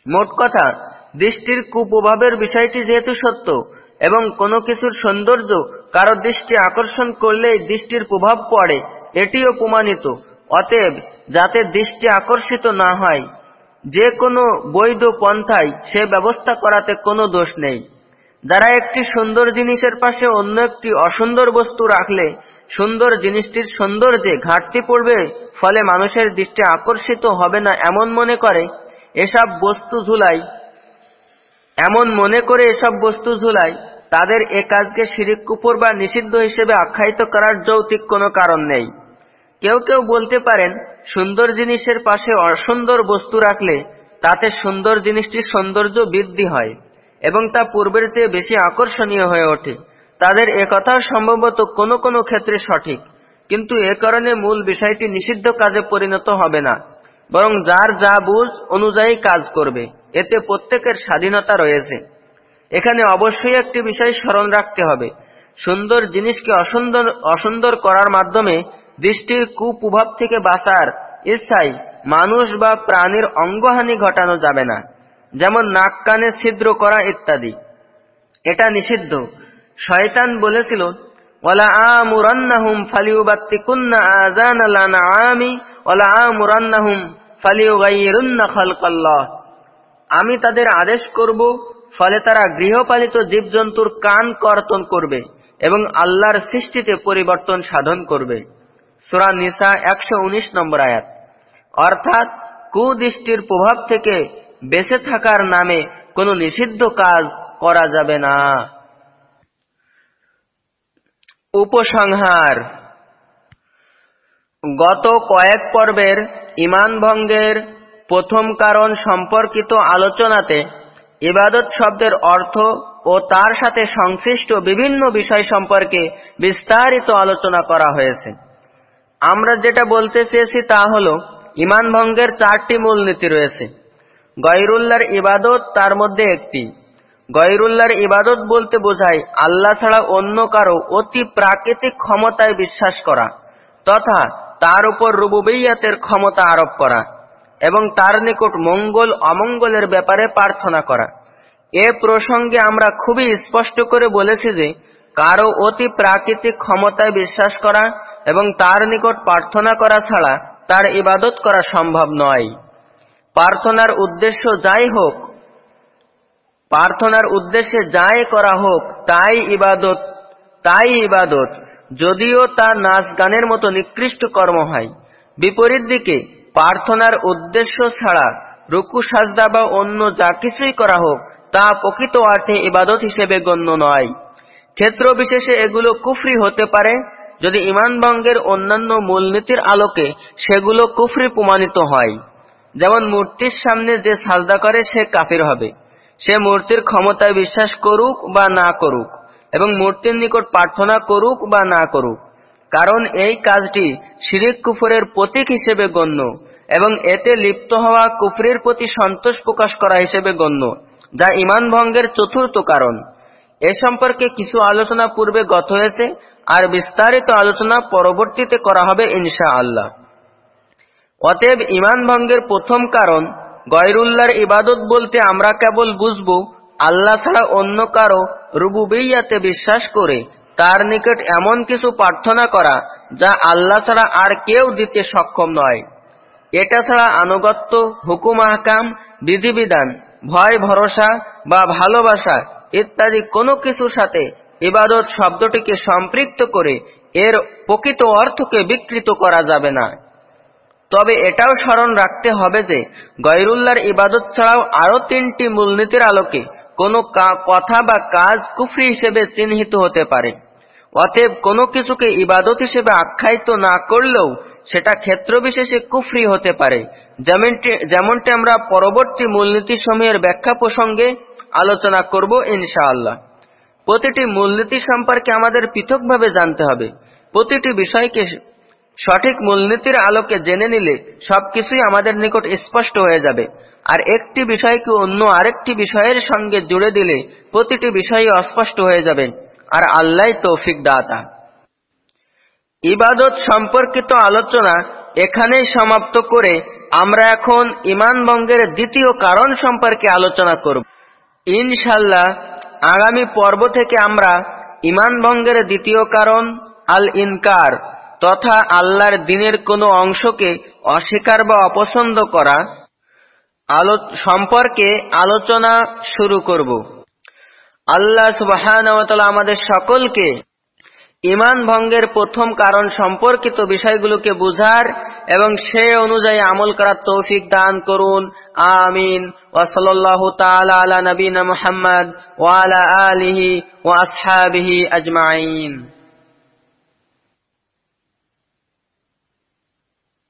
মোট কথা, দৃষ্টির কুপ্রভাবের বিষয়টি যেহেতু সত্য, এবং কোনো কিছুর সৌন্দর্য কারও দৃষ্টি আকর্ষণ করলেই দৃষ্টির প্রভাব পড়ে, এটিও প্রমাণিত। অতএব, যাতে দৃষ্টি আকর্ষিত না হয় যে কোনো বৈধ পন্থায় সে ব্যবস্থা করাতে কোনো দোষ নেই। যারা একটি সুন্দর জিনিসের পাশে অন্য একটি অসুন্দর বস্তু রাখলে সুন্দর জিনিসটির সৌন্দর্যে ঘাটতি পড়বে, ফলে মানুষের দৃষ্টি আকর্ষিত হবে না এমন মনে করে, এসব বস্তু ঝুলাই। এমন মনে করে এসব বস্তু ঝুলাই, তাদের এ কাজকে শিরিক কুপুর বা নিষিদ্ধ হিসেবে আখ্যায়িত করার যৌতিক কোনো কারণ নেই। কেউ কেউ বলতে পারেন, সুন্দর জিনিসের পাশে অসুন্দর বস্তু রাখলে তাতে সুন্দর জিনিসটির সৌন্দর্য বৃদ্ধি হয় এবং তা পূর্বের চেয়ে বেশি আকর্ষণীয় হয়ে ওঠে। তাদের কথা সম্ভবত কোনো কোনো ক্ষেত্রে সঠিক, কিন্তু এ কারণে মূল বিষয়টি নিষিদ্ধ কাজে পরিণত হবে না, বরং যার যা বুঝ অনুযায়ী কাজ করবে, এতে প্রত্যেকের স্বাধীনতা রয়েছে। এখানে অবশ্যই একটি বিষয় স্মরণ রাখতে হবে, সুন্দর জিনিসকে অসুন্দর অসুন্দর করার মাধ্যমে দৃষ্টির কুপ্রভাব থেকে বাঁচার ইচ্ছায় মানুষ বা প্রাণীর অঙ্গহানি ঘটানো যাবে না, যেমন নাক কানে ছিদ্র করা ইত্যাদি। এটা নিষিদ্ধ। শয়তান বলেছিল লানআমি ওলা আমি তাদের আদেশ করব, ফলে তারা গৃহপালিত জীবজন্তুর কান কর্তন করবে এবং আল্লাহর সৃষ্টিতে পরিবর্তন সাধন করবে। সুরা নিসা একশো উনিশ নম্বর আয়াত। অর্থাৎ, কুদৃষ্টির প্রভাব থেকে বেঁচে থাকার নামে কোনো নিষিদ্ধ কাজ করা যাবে না। উপসংহার। গত কয়েক পর্বের ইমান ভঙ্গের প্রথম কারণ সম্পর্কিত আলোচনাতে ইবাদত শব্দের অর্থ ও তার সাথে সংশ্লিষ্ট বিভিন্ন বিষয় সম্পর্কে বিস্তারিত আলোচনা করা হয়েছে। আমরা যেটা বলতে চেয়েছি তা হল, ইমান ভঙ্গের চারটি মূলনীতি রয়েছে। গয়রুল্লার ইবাদত তার মধ্যে একটি। গয়রুল্লার ইবাদত বলতে বোঝায় আল্লাহ ছাড়া অন্য কারও অতি প্রাকৃতিক ক্ষমতায় বিশ্বাস করা, তথা তার উপর রুবুবেয়াতের ক্ষমতা আরোপ করা, এবং তার নিকট মঙ্গল অমঙ্গলের ব্যাপারে প্রার্থনা করা। এ প্রসঙ্গে আমরা খুবই স্পষ্ট করে বলেছি যে, কারও অতি প্রাকৃতিক ক্ষমতায় বিশ্বাস করা এবং তার নিকট প্রার্থনা করা ছাড়া তার ইবাদত করা সম্ভব নয়। প্রার্থনার উদ্দেশ্য যাই হোক, প্রার্থনার উদ্দেশ্যে যাই করা হোক, তাই ইবাদত তাই ইবাদত। যদিও তা নাচ গানের মতো নিকৃষ্ট কর্ম হয়। বিপরীত দিকে, প্রার্থনার উদ্দেশ্য ছাড়া রুকু, সাজদা বা অন্য যা কিছুই করা হোক, তা প্রকৃত অর্থে ইবাদত হিসেবে গণ্য নয়। ক্ষেত্র বিশেষে এগুলো কুফরি হতে পারে যদি ইমান ভঙ্গের অন্যান্য মূলনীতির আলোকে সেগুলো কুফরি প্রমাণিত হয়। যেমন মূর্তির সামনে যে সাজদা করে, সে কাফির হবে। সে মূর্তির ক্ষমতায় বিশ্বাস করুক বা না করুক এবং মূর্তির নিকট প্রার্থনা করুক বা না করুক। কারণ এই কাজটি শিরিক কুফরের প্রতীক হিসেবে গণ্য এবং এতে লিপ্ত হওয়া কুফরের প্রতি সন্তোষ প্রকাশ করা হিসেবে গণ্য, যা ইমান ভঙ্গের চতুর্থ কারণ। এ সম্পর্কে কিছু আলোচনা পূর্বে গত হয়েছে। আর বিস্তারিত আলোচনা পরবর্তীতে করা হবে ইনশা আল্লাহ অতএব ইমান ভঙ্গের প্রথম কারণ গয়রুল্লার ইবাদত বলতে আমরা কেবল বুঝব, আল্লাহ ছাড়া অন্য কারও রুবুবিয়াতে বিশ্বাস করে তার নিকট এমন কিছু প্রার্থনা করা যা আল্লাহ ছাড়া আর কেউ দিতে সক্ষম নয়। এটা ছাড়া আনুগত্য, হুকুম আহকাম, বিধিবিধান, ভয়, ভরসা বা ভালোবাসা ইত্যাদি কোনো কিছুর সাথে ইবাদত শব্দটিকে সম্পৃক্ত করে এর প্রকৃত অর্থকে বিকৃত করা যাবে না। তবে এটাও স্মরণ রাখতে হবে যে গয়রুল্লার ইবাদত ছাড়াও আরও তিনটি মূলনীতির আলোকে কোনো কথা বা কাজ কুফরি হিসেবে চিহ্নিত হতে পারে। অতএব কোনো কিছুকে ইবাদত হিসেবে আখ্যায়িত না করলেও সেটা ক্ষেত্র বিশেষে কুফরি হতে পারে। যেমনটি যেমনটি আমরা পরবর্তী মূলনীতি সমূহের ব্যাখ্যা প্রসঙ্গে আলোচনা করব ইনশাআল্লাহ। প্রতিটি মূলনীতি সম্পর্কে আমাদের পৃথকভাবে জানতে হবে। প্রতিটি বিষয়কে সঠিক মূলনীতির আলোকে জেনে নিলে সবকিছুই আমাদের নিকট স্পষ্ট হয়ে যাবে। আর একটি বিষয়কে অন্য আরেকটি বিষয়ের সঙ্গে জুড়ে দিলে প্রতিটি বিষয়ই অস্পষ্ট হয়ে যাবে। আর আল্লাহ তৌফিক দাতা। ইবাদত সম্পর্কিত আলোচনা এখানেই সমাপ্ত করে আমরা এখন ইমান ভঙ্গের দ্বিতীয় কারণ সম্পর্কে আলোচনা করব। ইনশাল্লাহ আগামী পর্ব থেকে আমরা ইমান ভঙ্গের দ্বিতীয় কারণ আল ইনকার তথা আল্লাহর দিনের কোনো অংশকে অস্বীকার বা অপছন্দ করা আলো, সম্পর্কে আলোচনা শুরু করব। আল্লাহ সুবাহ আমাদের সকলকে ইমান ভঙ্গের প্রথম কারণ সম্পর্কিত বিষয়গুলোকে বুঝার এবং সে অনুযায়ী আমল করার তৌফিক দান করুন। আমিন। ওয়াসাল্লাহ তালা আলা নবীনা মোহাম্মদ ওয়ালা আলিহি ওয়া আসহাবিহি আজমাইন।